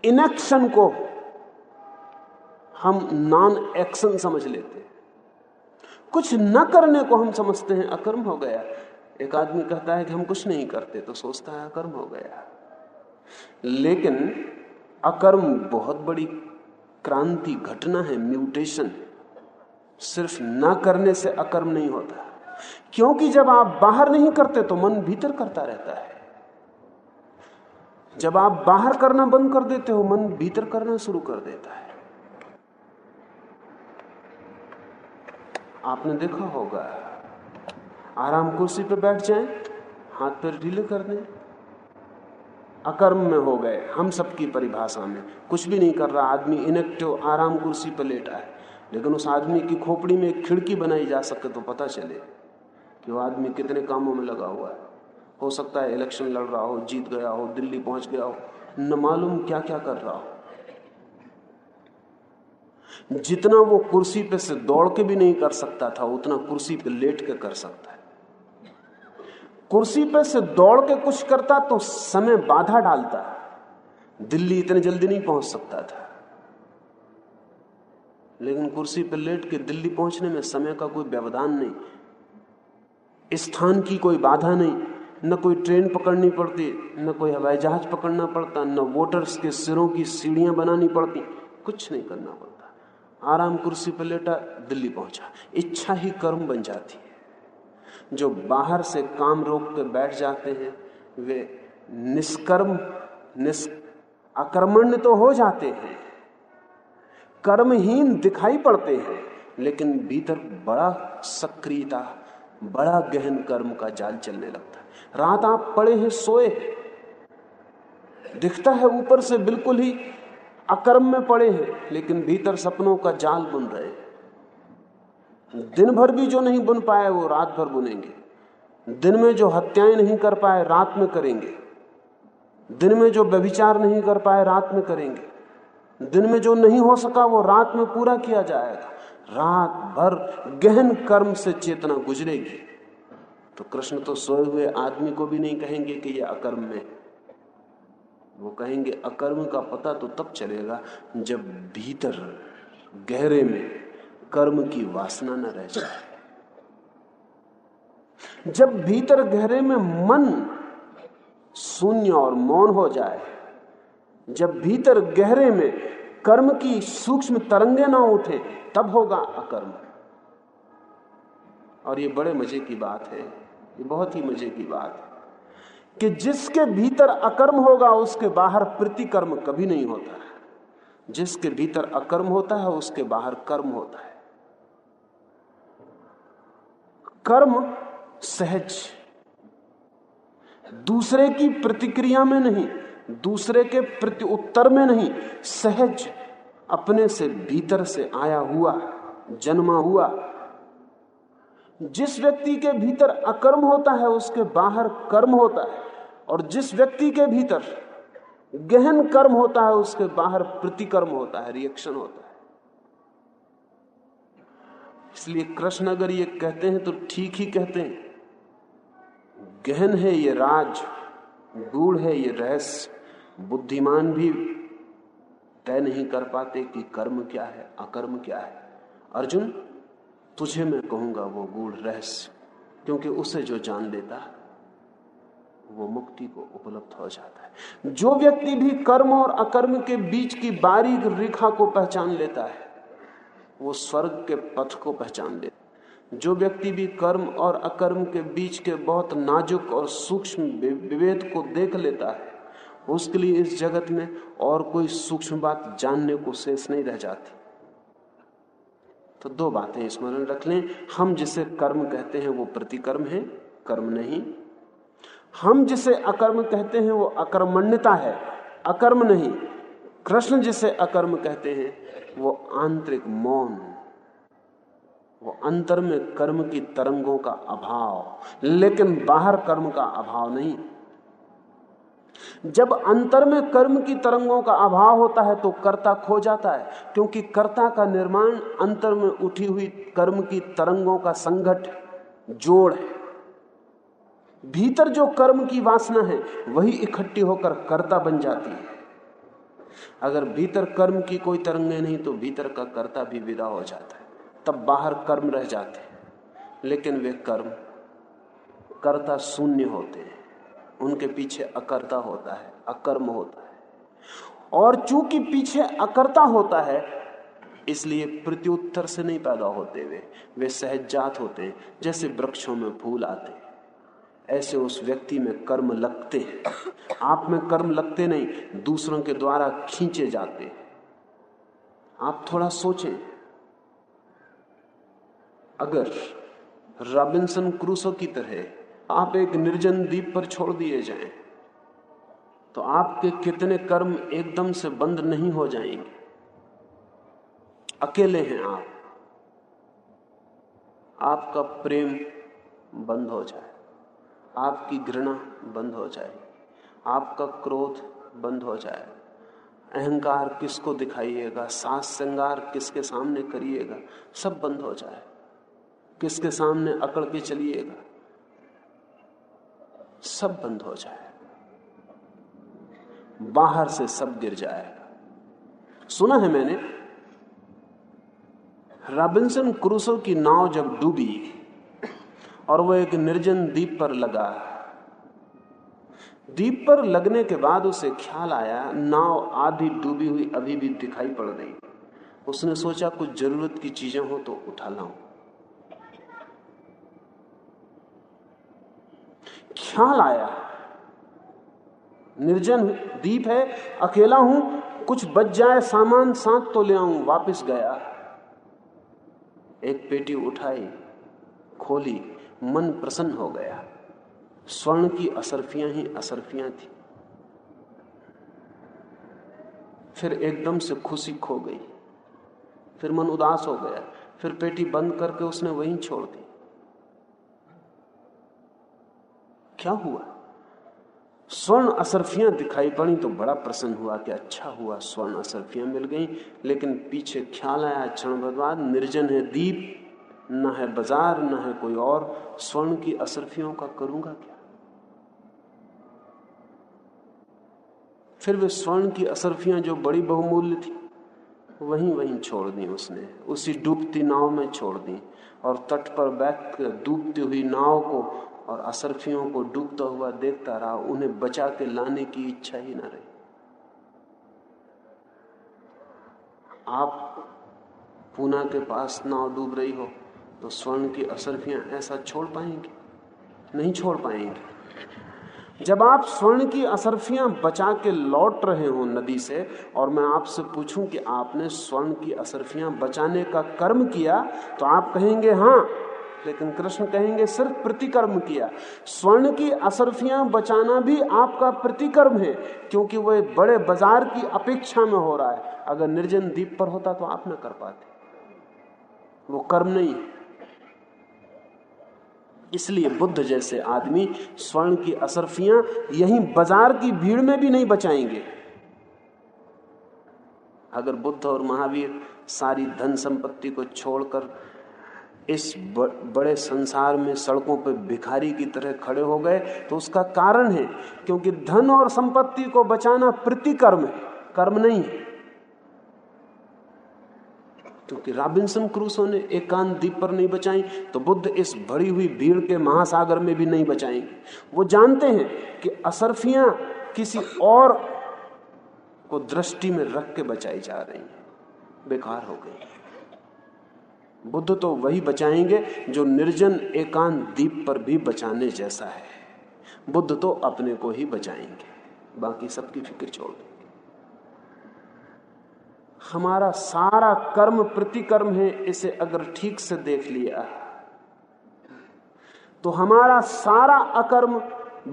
इनएक्शन को हम नॉन एक्शन समझ लेते हैं। कुछ न करने को हम समझते हैं, अकर्म हो गया। एक आदमी कहता है कि हम कुछ नहीं करते तो सोचता है अकर्म हो गया। लेकिन अकर्म बहुत बड़ी क्रांति घटना है म्यूटेशन सिर्फ़ ना करने से अकर्म नहीं होता। क्योंकि जब आप बाहर नहीं करते तो मन भीतर करता रहता है। जब आप बाहर करना बंद कर देते हो मन भीतर करना शुरू कर देता है। आपने देखा होगा आराम कुर्सी पर बैठ जाएँ, हाथ पैर ढीले कर दें। अकर्म में हो गए हम सबकी परिभाषा में। कुछ भी नहीं कर रहा आदमी इनेक्टिव आराम कुर्सी पर लेटा है। लेकिन उस आदमी की खोपड़ी में एक खिड़की बनाई जा सके तो पता चले कि वो आदमी कितने कामों में लगा हुआ है। हो सकता है इलेक्शन लड़ रहा हो, जीत गया हो, दिल्ली पहुँच गया हो, न मालूम क्या क्या कर रहा हो। जितना वो कुर्सी पे से दौड़ के भी नहीं कर सकता था, उतना कुर्सी पे लेट के कर सकता है। कुर्सी पे से दौड़ के कुछ करता तो समय बाधा डालता। दिल्ली इतने जल्दी नहीं पहुँच सकता था। लेकिन कुर्सी पे लेट के दिल्ली पहुँचने में समय का कोई व्यवधान नहीं। स्थान की कोई बाधा नहीं। न कोई ट्रेन पकड़नी पड़ती, न कोई हवाई जहाज़ पकड़ना पड़ता, न वोटर्स के सिरों की सीढ़ियाँ बनानी पड़ती। कुछ नहीं करना पड़ता। आराम कुर्सी पर लेटा, दिल्ली पहुँचा। इच्छा ही कर्म बन जाती है। जो बाहर से काम रोक कर बैठ जाते हैं, वे निष्कर्म, निस् अकर्मण्य तो हो जाते हैं। कर्महीन दिखाई पड़ते हैं, लेकिन भीतर बड़ा सक्रियता, बड़ा गहन कर्म का जाल चलने लगता है। रात आप पड़े हैं, सोए दिखता है ऊपर से बिल्कुल ही अकर्म में पड़े हैं, लेकिन भीतर सपनों का जाल बुन रहे दिन भर भी जो नहीं बुन पाए, वो रात भर बुनेंगे। दिन में जो हत्याएँ नहीं कर पाए, रात में करेंगे। दिन में जो व्यभिचार नहीं कर पाए, रात में करेंगे। दिन में जो नहीं हो सका, वो रात में पूरा किया जाएगा। रात भर गहन कर्म से चेतना गुजरेगी। तो कृष्ण तो सोए हुए आदमी को भी नहीं कहेंगे कि यह अकर्म में वो कहेंगे, अकर्म का पता तो तब चलेगा जब भीतर गहरे में कर्म की वासना न रह जाए। जब भीतर गहरे में मन शून्य और मौन हो जाए, जब भीतर गहरे में कर्म की सूक्ष्म तरंगे ना उठे, तब होगा अकर्म। और ये बड़े मज़े की बात है ये बहुत ही मज़े की बात है कि जिसके भीतर अकर्म होगा, उसके बाहर प्रतिकर्म कभी नहीं होता है। जिसके भीतर अकर्म होता है, उसके बाहर कर्म होता है। कर्म सहज, दूसरे की प्रतिक्रिया में नहीं, दूसरे के प्रति उत्तर में नहीं, सहज अपने से, भीतर से आया हुआ, जन्मा हुआ जिस व्यक्ति के भीतर अकर्म होता है, उसके बाहर कर्म होता है। और जिस व्यक्ति के भीतर गहन कर्म होता है, उसके बाहर प्रतिकर्म होता है रिएक्शन होता है। इसलिए कृष्ण अगर ये कहते हैं तो ठीक ही कहते हैं। गहन है ये राज, गूढ़ है ये रहस्य, बुद्धिमान भी तय नहीं कर पाते कि कर्म क्या है, अकर्म क्या है। अर्जुन तुझे मैं कहूँगा वो गूढ़ रहस्य, क्योंकि उसे जो जान लेता है, वो मुक्ति को उपलब्ध हो जाता है। जो व्यक्ति भी कर्म और अकर्म के बीच की बारीक रेखा को पहचान लेता है, वो स्वर्ग के पथ को पहचान लेता जो व्यक्ति भी कर्म और अकर्म के बीच के बहुत नाजुक और सूक्ष्म विभेद को देख लेता है, उसके लिए इस जगत में और कोई सूक्ष्म बात जानने को शेष नहीं रह जाती। तो दो बातें स्मरण रख लें। हम जिसे कर्म कहते हैं, वो प्रतिकर्म है, कर्म नहीं। हम जिसे अकर्म कहते हैं, वो अकर्मण्यता है, अकर्म नहीं। कृष्ण जिसे अकर्म कहते हैं, वो आंतरिक मौन, वो अंतर में कर्म की तरंगों का अभाव, लेकिन बाहर कर्म का अभाव नहीं। जब अंतर में कर्म की तरंगों का अभाव होता है तो कर्ता खो जाता है, क्योंकि कर्ता का निर्माण अंतर में उठी हुई कर्म की तरंगों का संघट जोड़ है। भीतर जो कर्म की वासना है, वही इकट्ठी होकर कर्ता बन जाती है। अगर भीतर कर्म की कोई तरंगे नहीं तो भीतर का कर्ता भी विदा हो जाता है। तब बाहर कर्म रह जाते हैं, लेकिन वे कर्म, कर्ता शून्य होते हैं। उनके पीछे अकर्ता होता है, अकर्म होता है। और चूँकि पीछे अकर्ता होता है, इसलिए प्रत्युत्तर से नहीं पैदा होते वे। वे सहजात होते हैं, जैसे वृक्षों में फूल आते हैं। ऐसे उस व्यक्ति में कर्म लगते हैं। आप में कर्म लगते नहीं, दूसरों के द्वारा खींचे जाते हैं। आप थोड़ा सोचें। अगर रॉबिन्सन क्रूसो की तरह आप एक निर्जन द्वीप पर छोड़ दिए जाएँ तो आपके कितने कर्म एकदम से बंद नहीं हो जाएँगे। अकेले हैं आप। आपका प्रेम बंद हो जाए। आपकी घृणा बंद हो जाए। आपका क्रोध बंद हो जाए। अहंकार किसको दिखाइएगा? सास श्रृंगार किसके सामने करिएगा? सब बंद हो जाए। किसके सामने अकड़ के चलिएगा? सब बंद हो जाए। बाहर से सब गिर जाएगा सुना है मैंने, रॉबिन्सन क्रूसो की नाव जब डूबी और वो एक निर्जन द्वीप पर लगा, द्वीप पर लगने के बाद उसे ख्याल आया, नाव आधी डूबी हुई अभी भी दिखाई पड़ रही उसने सोचा कुछ ज़रूरत की चीज़ें हो तो उठा लाऊं। ख्याल आया। निर्जन द्वीप है, अकेला हूँ, कुछ बच जाए, सामान साथ तो ले आऊँ, वापस गया। एक पेटी उठाई, खोली, मन प्रसन्न हो गया। स्वर्ण की असरफियाँ ही असरफियाँ थी। फिर एकदम से खुशी खो गई। फिर मन उदास हो गया। फिर पेटी बंद करके उसने वहीं छोड़ दी। क्या हुआ? स्वर्ण असरफियाँ दिखाई पड़ी तो बड़ा प्रसन्न हुआ कि अच्छा हुआ, स्वर्ण असरफियाँ मिल गई, लेकिन पीछे ख्याल आया, क्षण बाद निर्जन है दीप, न है बाज़ार, न है कोई और, स्वर्ण की असरफियों का करूँगा क्या? फिर वे स्वर्ण की असरफियाँ जो बड़ी बहुमूल्य थी, वहीं वहीं छोड़ दी उसने, उसी डूबती नाव में छोड़ दी, और तट पर बैठ कर डूबती हुई नाव को और असरफियों को डूबता हुआ देखता रहा, उन्हें बचा के लाने की इच्छा ही ना रही। आप पूना के पास नाव डूब रही हो तो स्वर्ण की असरफियाँ ऐसा छोड़ पाएँगे? नहीं छोड़ पाएँगे। जब आप स्वर्ण की असरफियाँ बचा के लौट रहे हो नदी से, और मैं आपसे पूछूँ कि आपने स्वर्ण की असरफियाँ बचाने का कर्म किया तो आप कहेंगे हाँ लेकिन कृष्ण कहेंगे, सिर्फ़ प्रतिकर्म किया। स्वर्ण की असरफियाँ बचाना भी आपका प्रतिकर्म है, क्योंकि वह बड़े बाज़ार की अपेक्षा में हो रहा है। अगर निर्जन दीप पर होता तो आप ना कर पाते। वो कर्म नहीं इसलिए बुद्ध जैसे आदमी स्वर्ण की असरफियाँ यही बाज़ार की भीड़ में भी नहीं बचाएँगे। अगर बुद्ध और महावीर सारी धन संपत्ति को छोड़कर इस बड़े संसार में सड़कों पर भिखारी की तरह खड़े हो गए तो उसका कारण है, क्योंकि धन और संपत्ति को बचाना प्रतिकर्म है, कर्म नहीं है। क्योंकि रॉबिन्सन क्रूसो ने एकांत द्वीप पर नहीं बचाई तो बुद्ध इस भरी हुई भीड़ के महासागर में भी नहीं बचाएँगे। वो जानते हैं कि असरफियाँ किसी और को दृष्टि में रख के बचाई जा रही हैं। बेकार हो गई। बुद्ध तो वही बचाएँगे जो निर्जन एकांत द्वीप पर भी बचाने जैसा है। बुद्ध तो अपने को ही बचाएँगे। बाकी सबकी फ़िक्र छोड़ दें हमारा सारा कर्म प्रतिकर्म है, इसे अगर ठीक से देख लिया तो हमारा सारा अकर्म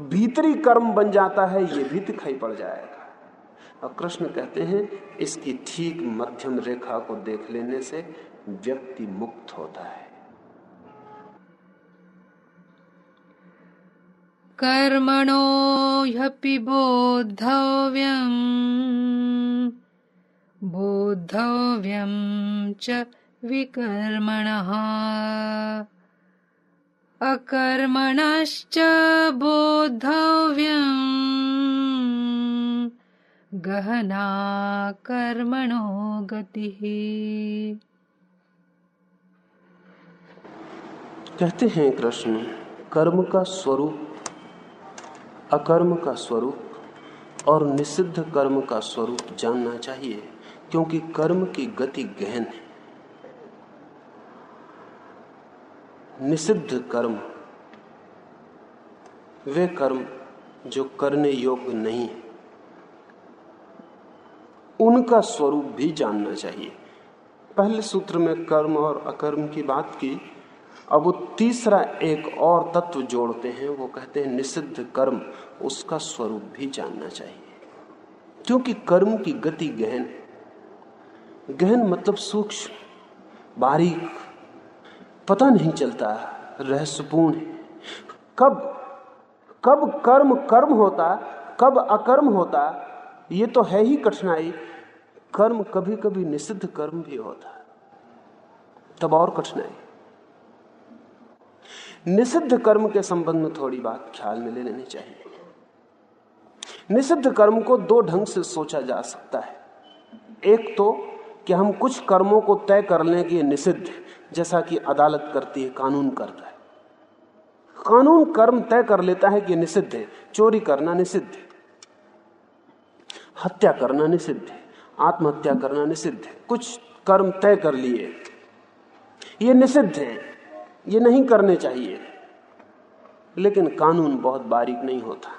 भीतरी कर्म बन जाता है, ये भी दिखाई पड़ जाएगा। और कृष्ण कहते हैं, इसकी ठीक मध्यम रेखा को देख लेने से व्यक्ति मुक्त होता है। कर्मणो ह्यपि बोद्धव्यम् बोद्धव्यं च विकर्मणः। अकर्मणश्च बोद्धव्यम् गहना कर्मणो गतिः। कहते हैं कृष्ण कर्म का स्वरूप, अकर्म का स्वरूप और निषिद्ध कर्म का स्वरूप जानना चाहिए, क्योंकि कर्म की गति गहन है। निषिद्ध कर्म, वे कर्म जो करने योग्य नहीं है, उनका स्वरूप भी जानना चाहिए। पहले सूत्र में कर्म और अकर्म की बात की अब वो तीसरा एक और तत्व जोड़ते हैं, वो कहते हैं निषिद्ध कर्म, उसका स्वरूप भी जानना चाहिए। क्योंकि कर्म की गति गहन है। गहन मतलब सूक्ष्म, बारीक, पता नहीं चलता, रहस्यपूर्ण है। कब कब कर्म कर्म होता, कब अकर्म होता, ये तो है ही कठिनाई। कर्म कभी कभी निषिद्ध कर्म भी होता, तब और कठिनाई। निषिद्ध कर्म के संबंध में थोड़ी बात ख्याल में ले लेनी चाहिए। निषिद्ध कर्म को दो ढंग से सोचा जा सकता है। एक तो कि हम कुछ कर्मों को तय कर लें कि निषिद्ध जैसा कि अदालत करती है, कानून करता है। कानून कर्म तय कर लेता है कि निषिद्ध है, चोरी करना निषिद्ध है, हत्या करना निषिद्ध है, आत्महत्या करना निषिद्ध है, कुछ कर्म तय कर लिए। ये निषिद्ध है। ये नहीं करने चाहिए। लेकिन कानून बहुत बारीक नहीं होता।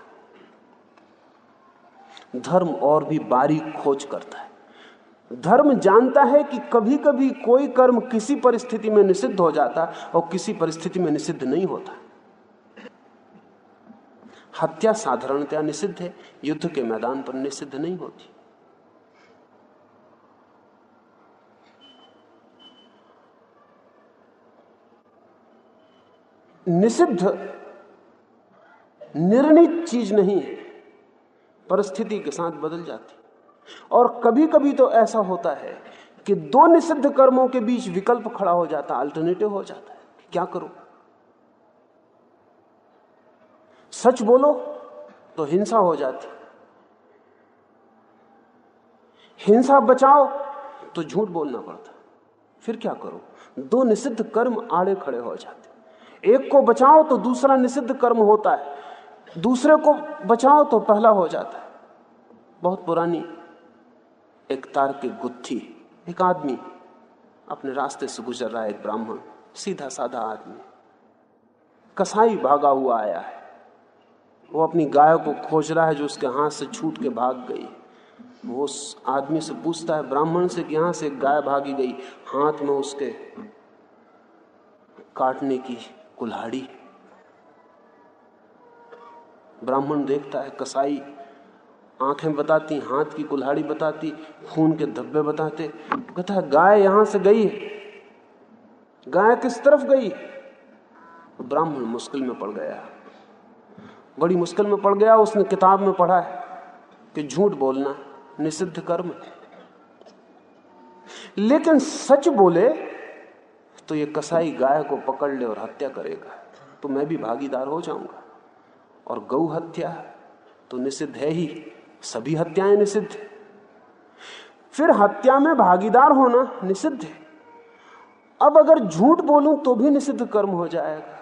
धर्म और भी बारीक खोज करता है। धर्म जानता है कि कभी कभी कोई कर्म किसी परिस्थिति में निषिद्ध हो जाता और किसी परिस्थिति में निषिद्ध नहीं होता। हत्या साधारणतया निषिद्ध है, युद्ध के मैदान पर निषिद्ध नहीं होती। निषिद्ध, निर्णित चीज़ नहीं है। परिस्थिति के साथ बदल जाती। और कभी कभी तो ऐसा होता है कि दो निषिद्ध कर्मों के बीच विकल्प खड़ा हो जाता अल्टरनेटिव हो जाता है। क्या करो? सच बोलो तो हिंसा हो जाती। हिंसा बचाओ तो झूठ बोलना पड़ता। फिर क्या करो? दो निषिद्ध कर्म आड़े खड़े हो जाते। एक को बचाओ तो दूसरा निषिद्ध कर्म होता है। दूसरे को बचाओ तो पहला हो जाता है। बहुत पुरानी एक तार की गुत्थी। एक आदमी अपने रास्ते से गुजर रहा है, एक ब्राह्मण, सीधा साधा आदमी। कसाई भागा हुआ आया है। वो अपनी गाय को खोज रहा है जो उसके हाथ से छूट के भाग गई। वो उस आदमी से पूछता है, ब्राह्मण से कि यहाँ से गाय भागी गई, हाथ में उसके काटने की कुल्हाड़ी। ब्राह्मण देखता है, कसाई आँखें बताती, हाथ की कुल्हाड़ी बताती, खून के धब्बे बताते। कहता गाय यहाँ से गई है। गाय किस तरफ़ गई? ब्राह्मण मुश्किल में पड़ गया। बड़ी मुश्किल में पड़ गया, उसने किताब में पढ़ा है कि झूठ बोलना निषिद्ध कर्म लेकिन सच बोले तो ये कसाई गाय को पकड़ ले और हत्या करेगा। तो मैं भी भागीदार हो जाऊँगा। और गौ हत्या तो निषिद्ध है ही। सभी हत्याएँ निषिद्ध। फिर हत्या में भागीदार होना निषिद्ध है। अब अगर झूठ बोलूँ तो भी निषिद्ध कर्म हो जाएगा।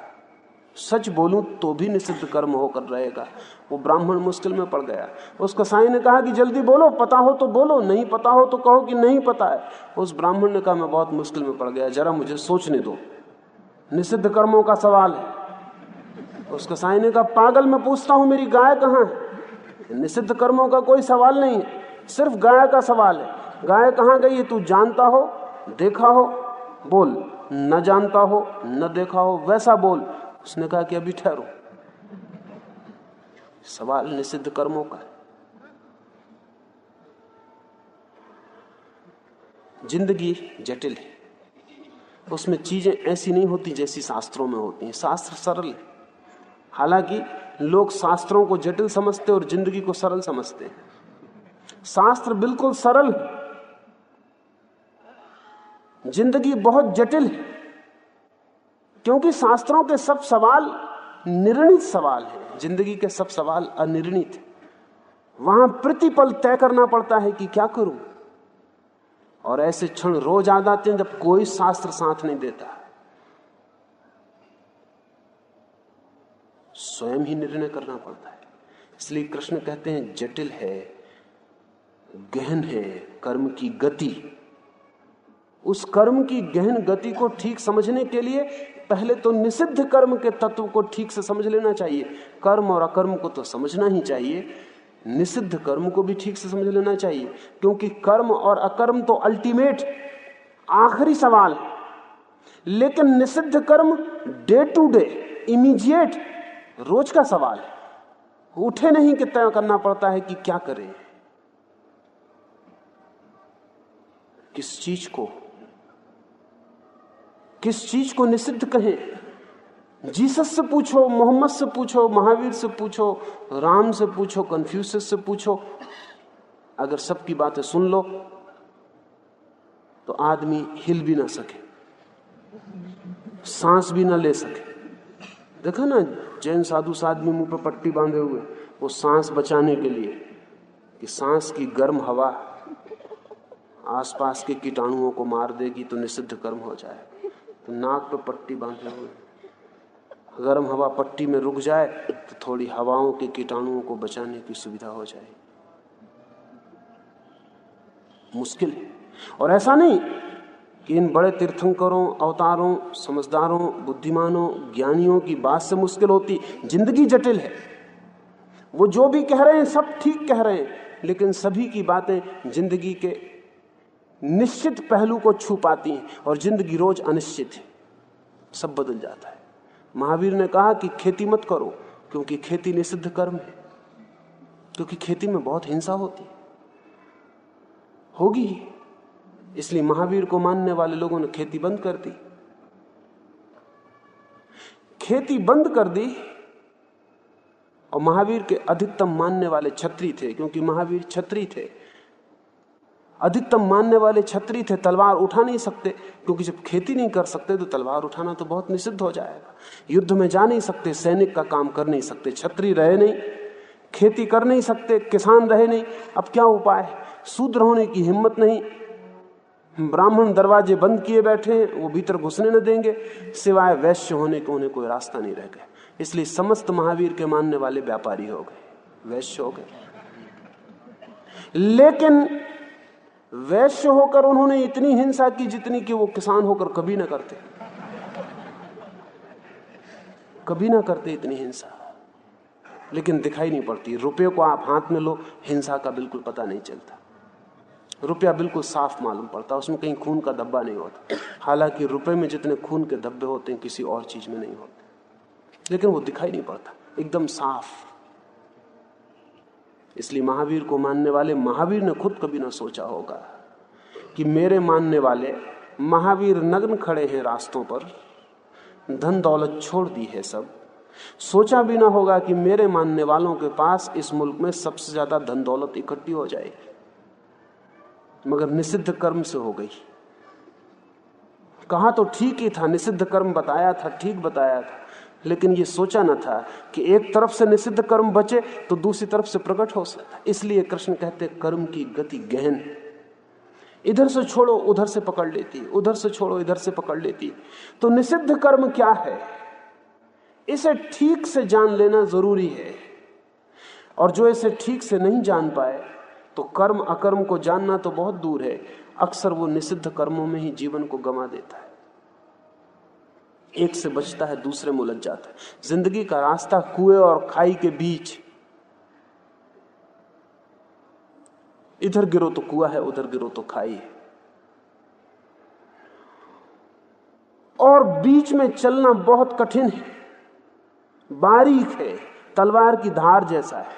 सच बोलूँ तो भी निषिद्ध कर्म होकर रहेगा। वो ब्राह्मण मुश्किल में पड़ गया। उस कसाई ने कहा कि जल्दी बोलो, पता हो तो बोलो, नहीं पता हो तो कहो कि नहीं पता है। उस ब्राह्मण ने कहा, मैं बहुत मुश्किल में पड़ गया, जरा मुझे सोचने दो। निषिद्ध कर्मों का सवाल है। उस कसाई ने कहा, पागल, मैं पूछता हूँ, मेरी गाय कहाँ है? निषिद्ध कर्मों का कोई सवाल नहीं है, सिर्फ़ गाय का सवाल है। गाय कहाँ गई तू जानता हो, देखा हो? बोल, न जानता हो, न देखा हो, वैसा बोल। उसने कहा कि अभी ठहरो। सवाल निषिद्ध कर्मों का ज़िंदगी जटिल है। उसमें चीज़ें ऐसी नहीं होती जैसी शास्त्रों में होती हैं। शास्त्र सरल है। हालाँकि लोग शास्त्रों को जटिल समझते और ज़िंदगी को सरल समझते हैं। शास्त्र बिल्कुल सरल ज़िंदगी बहुत जटिल है। क्योंकि शास्त्रों के सब सवाल निर्णित सवाल है। ज़िंदगी के सब सवाल अनिर्णित है। वहाँ प्रतिपल तय करना पड़ता है कि क्या करूँ? और ऐसे क्षण रोज आ जाते हैं जब कोई शास्त्र साथ नहीं देता। स्वयं ही निर्णय करना पड़ता है। इसलिए कृष्ण कहते हैं, जटिल है, गहन है कर्म की गति। उस कर्म की गहन गति को ठीक समझने के लिए पहले तो निषिद्ध कर्म के तत्व को ठीक से समझ लेना चाहिए। कर्म और अकर्म को तो समझना ही चाहिए। निषिद्ध कर्म को भी ठीक से समझ लेना चाहिए, क्योंकि कर्म और अकर्म तो अल्टीमेट आखिरी सवाल। लेकिन निषिद्ध कर्म डे टू डे इमीजिएट रोज का सवाल। उठे नहीं कि तय करना पड़ता है कि क्या करें। किस चीज़ को किस चीज़ को निषिद्ध कहें? जीसस से पूछो, मोहम्मद से पूछो, महावीर से पूछो, राम से पूछो कन्फ्यूज़ से पूछो, अगर सबकी बातें सुन लो तो आदमी हिल भी ना सके, सांस भी ना ले सके। देखा ना, जैन साधु साधु मुँह पर पट्टी बांधे हुए, वो सांस बचाने के लिए, कि सांस की गर्म हवा आसपास के कीटाणुओं को मार देगी तो निषिद्ध कर्म हो जाएगा। तो नाक पर पट्टी बांधे हुए। गर्म हवा पट्टी में रुक जाए तो थोड़ी हवाओं के कीटाणुओं को बचाने की सुविधा हो जाए। मुश्किल और ऐसा नहीं कि इन बड़े तीर्थंकरों, अवतारों, समझदारों, बुद्धिमानों, ज्ञानियों की बात से मुश्किल होती। ज़िंदगी जटिल है। वो जो भी कह रहे हैं, सब ठीक कह रहे हैं, लेकिन सभी की बातें ज़िंदगी के निश्चित पहलू को छू पाती हैं और ज़िंदगी रोज अनिश्चित है। सब बदल जाता है। महावीर ने कहा कि खेती मत करो, क्योंकि खेती निषिद्ध कर्म है। क्योंकि खेती में बहुत हिंसा होती होगी ही। इसलिए महावीर को मानने वाले लोगों ने खेती बंद कर दी। खेती बंद कर दी और महावीर के अधिकतम मानने वाले छत्री थे, क्योंकि महावीर छत्री थे। अधिकतम मानने वाले छत्री थे, तलवार उठा नहीं सकते, क्योंकि जब खेती नहीं कर सकते तो तलवार उठाना तो बहुत निषिद्ध हो जाएगा। युद्ध में जा नहीं सकते, सैनिक का काम कर नहीं सकते, छत्री रहे नहीं, खेती कर नहीं सकते, किसान रहे नहीं। अब क्या उपाय शूद्र होने की हिम्मत नहीं। ब्राह्मण दरवाजे बंद किए बैठे हैं, वो भीतर घुसने न देंगे। सिवाय वैश्य होने के उन्हें कोई रास्ता नहीं रह गया। इसलिए समस्त महावीर के मानने वाले व्यापारी हो गए, वैश्य हो गए। लेकिन वैश्य होकर उन्होंने इतनी हिंसा की जितनी कि वो किसान होकर कभी ना करते। कभी ना करते इतनी हिंसा। लेकिन दिखाई नहीं पड़ती। रुपये को आप हाथ में लो, हिंसा का बिल्कुल पता नहीं चलता। रुपया बिल्कुल साफ़ मालूम पड़ता, उसमें कहीं खून का धब्बा नहीं होता। हालाँकि रुपए में जितने खून के धब्बे होते हैं, किसी और चीज़ में नहीं होते। लेकिन वो दिखाई नहीं पड़ता। एकदम साफ़। इसलिए महावीर को मानने वाले महावीर ने खुद कभी ना सोचा होगा कि मेरे मानने वाले महावीर नग्न खड़े हैं रास्तों पर, धन दौलत छोड़ दी है सब। सोचा भी ना होगा कि मेरे मानने वालों के पास इस मुल्क में सबसे ज़्यादा धन दौलत इकट्ठी हो जाएगी मगर निषिद्ध कर्म से हो गई। कहा तो ठीक ही था, निषिद्ध कर्म बताया था, ठीक बताया था। लेकिन ये सोचा न था कि एक तरफ़ से निषिद्ध कर्म बचे तो दूसरी तरफ़ से प्रकट हो सकता इसलिए कृष्ण कहते कर्म की गति गहन। इधर से छोड़ो, उधर से पकड़ लेती, उधर से छोड़ो, इधर से पकड़ लेती। तो निषिद्ध कर्म क्या है? इसे ठीक से जान लेना ज़रूरी है। और जो इसे ठीक से नहीं जान पाए तो कर्म, अकर्म को जानना तो बहुत दूर है। अक्सर वो निषिद्ध कर्मों में ही जीवन को गमा देता है। एक से बचता है, दूसरे में उलझ जाता है। ज़िंदगी का रास्ता कुएँ और खाई के बीच। इधर गिरो तो कुआ है, उधर गिरो तो खाई है। और बीच में चलना बहुत कठिन है। बारीक है, तलवार की धार जैसा है।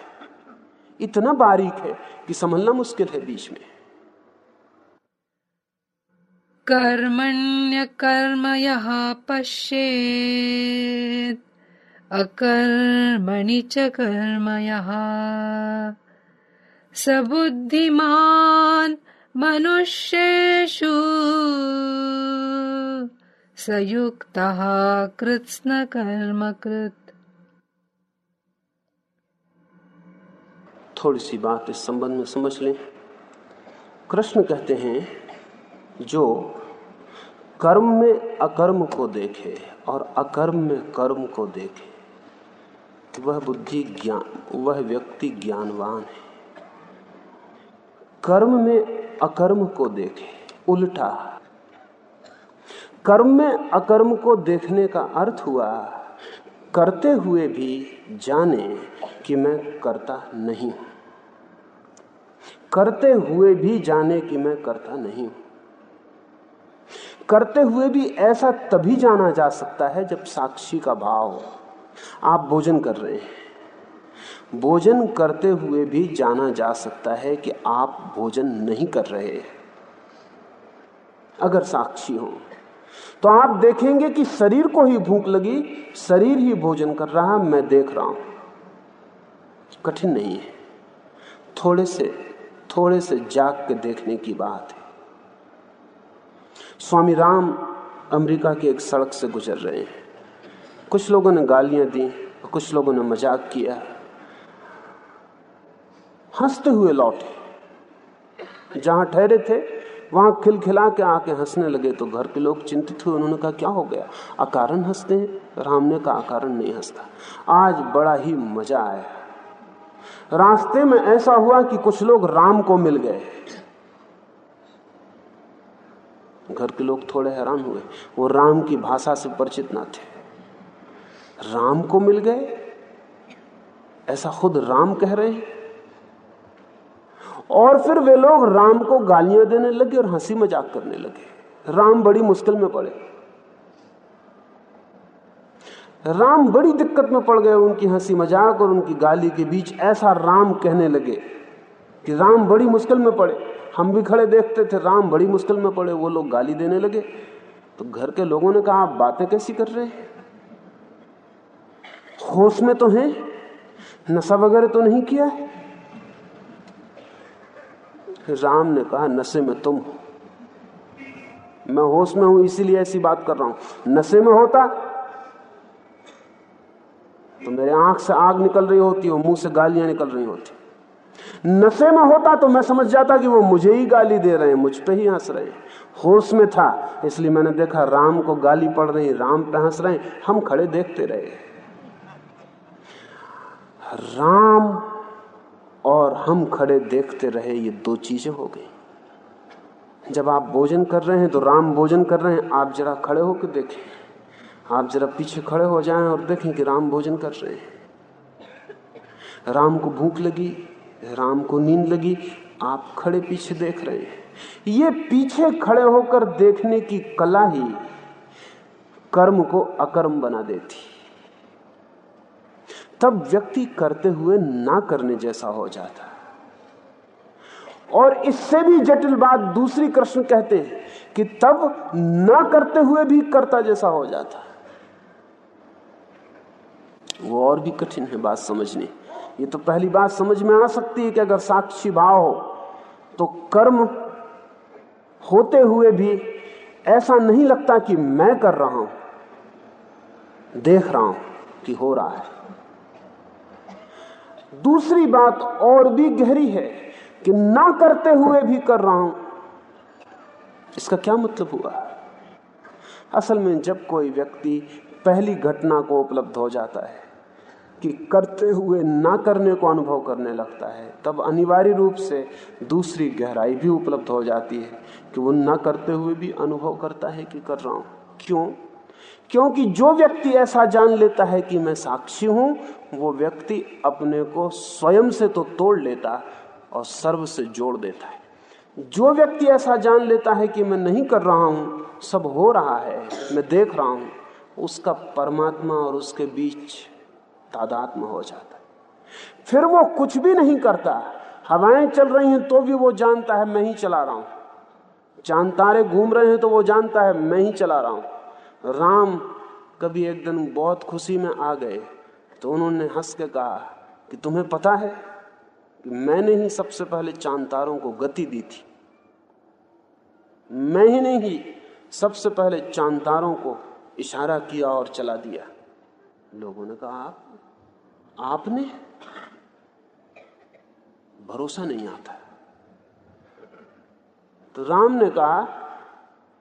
इतना बारीक है कि संभलना मुश्किल है बीच में। कर्मण्य कर्म यह पश्येत्। अकर्मणि च कर्म यः स बुद्धिमान् मनुष्येषु। स युक्तः कृत्स्नकर्मकृत् थोड़ी सी बात इस संबंध में समझ लें। कृष्ण कहते हैं, जो कर्म में अकर्म को देखे और अकर्म में कर्म को देखे वह बुद्धि ज्ञान, वह व्यक्ति ज्ञानवान है। कर्म में अकर्म को देखे, उल्टा। कर्म में अकर्म को देखने का अर्थ हुआ, करते हुए भी जाने कि मैं करता नहीं करते हुए भी जाने कि मैं करता नहीं हूँ। करते हुए भी ऐसा तभी जाना जा सकता है जब साक्षी का भाव हो। आप भोजन कर रहे हैं। भोजन करते हुए भी जाना जा सकता है कि आप भोजन नहीं कर रहे अगर साक्षी हो तो आप देखेंगे कि शरीर को ही भूख लगी, शरीर ही भोजन कर रहा, मैं देख रहा हूँ। कठिन नहीं है। थोड़े से थोड़े से जाग के देखने की बात है। स्वामी राम अमेरिका की एक सड़क से गुजर रहे हैं। कुछ लोगों ने गालियाँ दी, कुछ लोगों ने मज़ाक किया। हँसते हुए लौटे। जहाँ ठहरे थे, वहाँ खिलखिला के आके हंसने लगे तो घर के लोग चिंतित हुए। उन्होंने कहा, क्या हो गया? अकारण हँसते हैं? राम ने कहा, अकारण नहीं हंसता। आज बड़ा ही मज़ा आया रास्ते में ऐसा हुआ कि कुछ लोग राम को मिल गए। घर के लोग थोड़े हैरान हुए। वो राम की भाषा से परिचित ना थे। राम को मिल गए? ऐसा खुद राम कह रहे हैं? और फिर वे लोग राम को गालियाँ देने लगे और हँसी मज़ाक करने लगे। राम बड़ी मुश्किल में पड़े। राम बड़ी दिक्कत में पड़ गए। उनकी हँसी मज़ाक और उनकी गाली के बीच ऐसा राम कहने लगे कि राम बड़ी मुश्किल में पड़े। हम भी खड़े देखते थे, राम बड़ी मुश्किल में पड़े, वो लोग गाली देने लगे। तो घर के लोगों ने कहा, आप बातें कैसी कर रहे हैं? होश में तो हैं, नशा वगैरह तो नहीं किया राम ने कहा, नशे में तुम मैं होश में हूँ, इसीलिए ऐसी बात कर रहा हूँ। नशे में होता तो मेरे आँख से आग निकल रही होती और मुँह से गालियाँ निकल रही होती। नशे में होता तो मैं समझ जाता कि वो मुझे ही गाली दे रहे हैं, मुझ पे ही हंस रहे हैं। होश में था, इसलिए मैंने देखा राम को गाली पड़ रही, राम पे हंस रहे हैं। हम खड़े देखते रहे। राम और हम खड़े देखते रहे, ये दो चीज़ें हो गई। जब आप भोजन कर रहे हैं तो राम भोजन कर रहे हैं, आप जरा खड़े होकर देखें। आप जरा पीछे खड़े हो जाएँ और देखें कि राम भोजन कर रहे हैं। राम को भूख लगी राम को नींद लगी, आप खड़े पीछे देख रहे हैं। ये पीछे खड़े होकर देखने की कला ही कर्म को अकर्म बना देती। तब व्यक्ति करते हुए ना करने जैसा हो जाता। और इससे भी जटिल बात दूसरी कृष्ण कहते हैं कि तब ना करते हुए भी करता जैसा हो जाता। वो और भी कठिन है बात समझनी। ये तो पहली बात समझ में आ सकती है कि अगर साक्षी भाव हो तो कर्म होते हुए भी ऐसा नहीं लगता कि मैं कर रहा हूँ, देख रहा हूँ कि हो रहा है। दूसरी बात और भी गहरी है कि ना करते हुए भी कर रहा हूँ। इसका क्या मतलब हुआ? असल में जब कोई व्यक्ति पहली घटना को उपलब्ध हो जाता है कि करते हुए ना करने को अनुभव करने लगता है, तब अनिवार्य रूप से दूसरी गहराई भी उपलब्ध हो जाती है कि वो ना करते हुए भी अनुभव करता है कि कर रहा हूँ। क्यों? क्योंकि जो व्यक्ति ऐसा जान लेता है कि मैं साक्षी हूँ, वो व्यक्ति अपने को स्वयं से तो तोड़ लेता और सर्व से जोड़ देता है। जो व्यक्ति ऐसा जान लेता है कि मैं नहीं कर रहा हूँ, सब हो रहा है, मैं देख रहा हूँ, उसका परमात्मा और उसके बीच तादात्म हो जाता है। फिर वो कुछ भी नहीं करता। हवाएँ चल रही हैं तो भी वो जानता है, मैं ही चला रहा हूँ। चाँद तारे घूम रहे हैं तो वो जानता है, मैं ही चला रहा हूँ। राम कभी एक दिन बहुत खुशी में आ गए तो उन्होंने हंस के कहा कि तुम्हें पता है कि मैंने ही सबसे पहले चाँद तारों को गति दी थी। मैं ही नहीं सबसे पहले चाँद तारों को इशारा किया और चला दिया। लोगों ने कहा, आप आपने? भरोसा नहीं आता। तो राम ने कहा,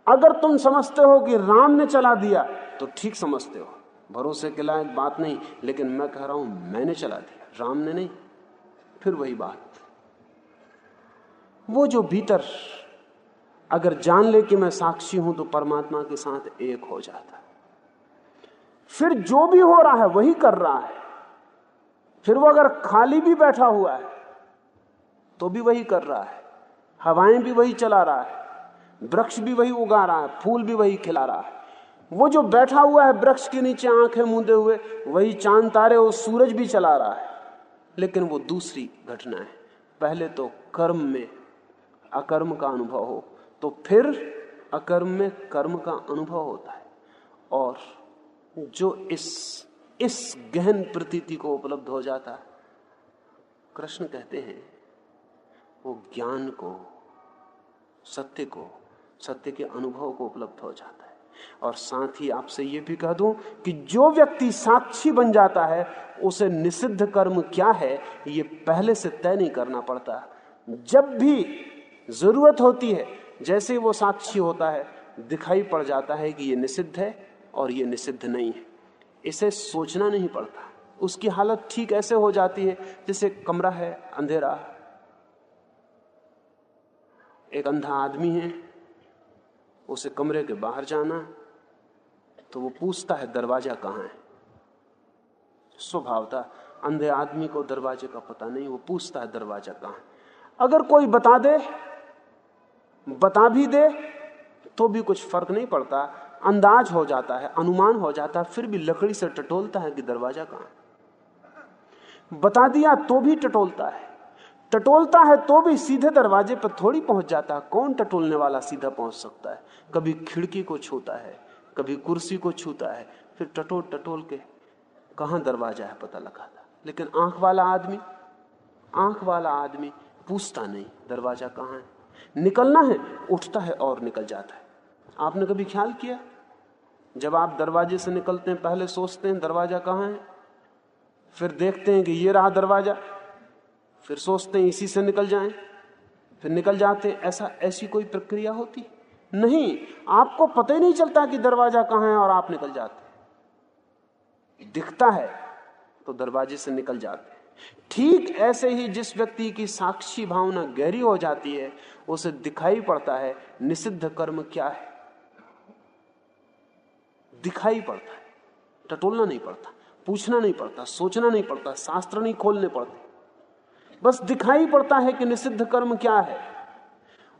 अगर तुम समझते हो कि राम ने चला दिया तो ठीक समझते हो। भरोसे के लायक बात नहीं, लेकिन मैं कह रहा हूँ, मैंने चला दिया। राम ने नहीं, फिर वही बात। वो जो भीतर, अगर जान ले कि मैं साक्षी हूँ तो परमात्मा के साथ एक हो जाता। फिर जो भी हो रहा है, वही कर रहा है। फिर वो अगर खाली भी बैठा हुआ है तो भी वही कर रहा है। हवाएँ भी वही चला रहा है, वृक्ष भी वही उगा रहा है, फूल भी वही खिला रहा है। वो जो बैठा हुआ है वृक्ष के नीचे आँखें मूंदे हुए, वही चाँद, तारे और सूरज भी चला रहा है। लेकिन वो दूसरी घटना है। पहले तो कर्म में अकर्म का अनुभव हो तो फिर अकर्म में कर्म का अनुभव होता है। और जो इस इस गहन प्रतीति को उपलब्ध हो जाता कृष्ण कहते हैं, वो ज्ञान को, सत्य को, सत्य के अनुभव को उपलब्ध हो जाता है। और साथ ही आपसे ये भी कह दूँ कि जो व्यक्ति साक्षी बन जाता है, उसे निषिद्ध कर्म क्या है, ये पहले से तय नहीं करना पड़ता। जब भी ज़रूरत होती है, जैसे वो साक्षी होता है, दिखाई पड़ जाता है कि ये निषिद्ध है और ये निषिद्ध नहीं है। इसे सोचना नहीं पड़ता। उसकी हालत ठीक ऐसे हो जाती है जैसे कमरा है, अंधेरा। एक अंधा आदमी है, उसे कमरे के बाहर जाना तो वो पूछता है, दरवाज़ा कहाँ है? स्वभावता अंधे आदमी को दरवाजे का पता नहीं, वो पूछता है, दरवाज़ा कहाँ है? अगर कोई बता दे, बता भी दे तो भी कुछ फ़र्क नहीं पड़ता। अंदाज हो जाता है, अनुमान हो जाता है, फिर भी लकड़ी से टटोलता है कि दरवाज़ा कहाँ बता दिया तो भी टटोलता है। टटोलता है तो भी सीधे दरवाजे पर थोड़ी पहुँच जाता है। कौन टटोलने वाला सीधा पहुँच सकता है? कभी खिड़की को छूता है, कभी कुर्सी को छूता है, फिर टटोल टटोल के कहा दरवाज़ा है पता लगाता लेकिन आँख वाला आदमी, आँख वाला आदमी पूछता नहीं, दरवाज़ा कहाँ है? निकलना है, उठता है और निकल जाता है। आपने कभी ख्याल किया? जब आप दरवाजे से निकलते हैं, पहले सोचते हैं, दरवाज़ा कहाँ है? फिर देखते हैं कि ये रहा दरवाज़ा। फिर सोचते हैं, इसी से निकल जाएँ। फिर निकल जाते, ऐसा, ऐसी कोई प्रक्रिया होती? नहीं, आपको पता ही नहीं चलता कि दरवाज़ा कहाँ है और आप निकल जाते दिखता है तो दरवाजे से निकल जाते ठीक ऐसे ही जिस व्यक्ति की साक्षी भावना गहरी हो जाती है, उसे दिखाई पड़ता है, निषिद्ध कर्म क्या है? दिखाई पड़ता है, टटोलना नहीं पड़ता, पूछना नहीं पड़ता, सोचना नहीं पड़ता, शास्त्र नहीं खोलने पड़ते। बस दिखाई पड़ता है कि निषिद्ध कर्म क्या है,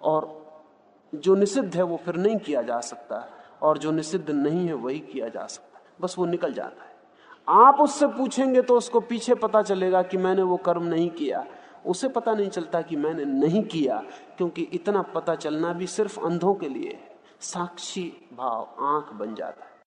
और जो निषिद्ध है वो फिर नहीं किया जा सकता, और जो निषिद्ध नहीं है वही किया जा सकता। बस वो निकल जाता है। आप उससे पूछेंगे तो उसको पीछे पता चलेगा कि मैंने वो कर्म नहीं किया। उसे पता नहीं चलता कि मैंने नहीं किया, क्योंकि इतना पता चलना भी सिर्फ़ अंधों के लिए साक्षी भाव, आँख बन जाता है।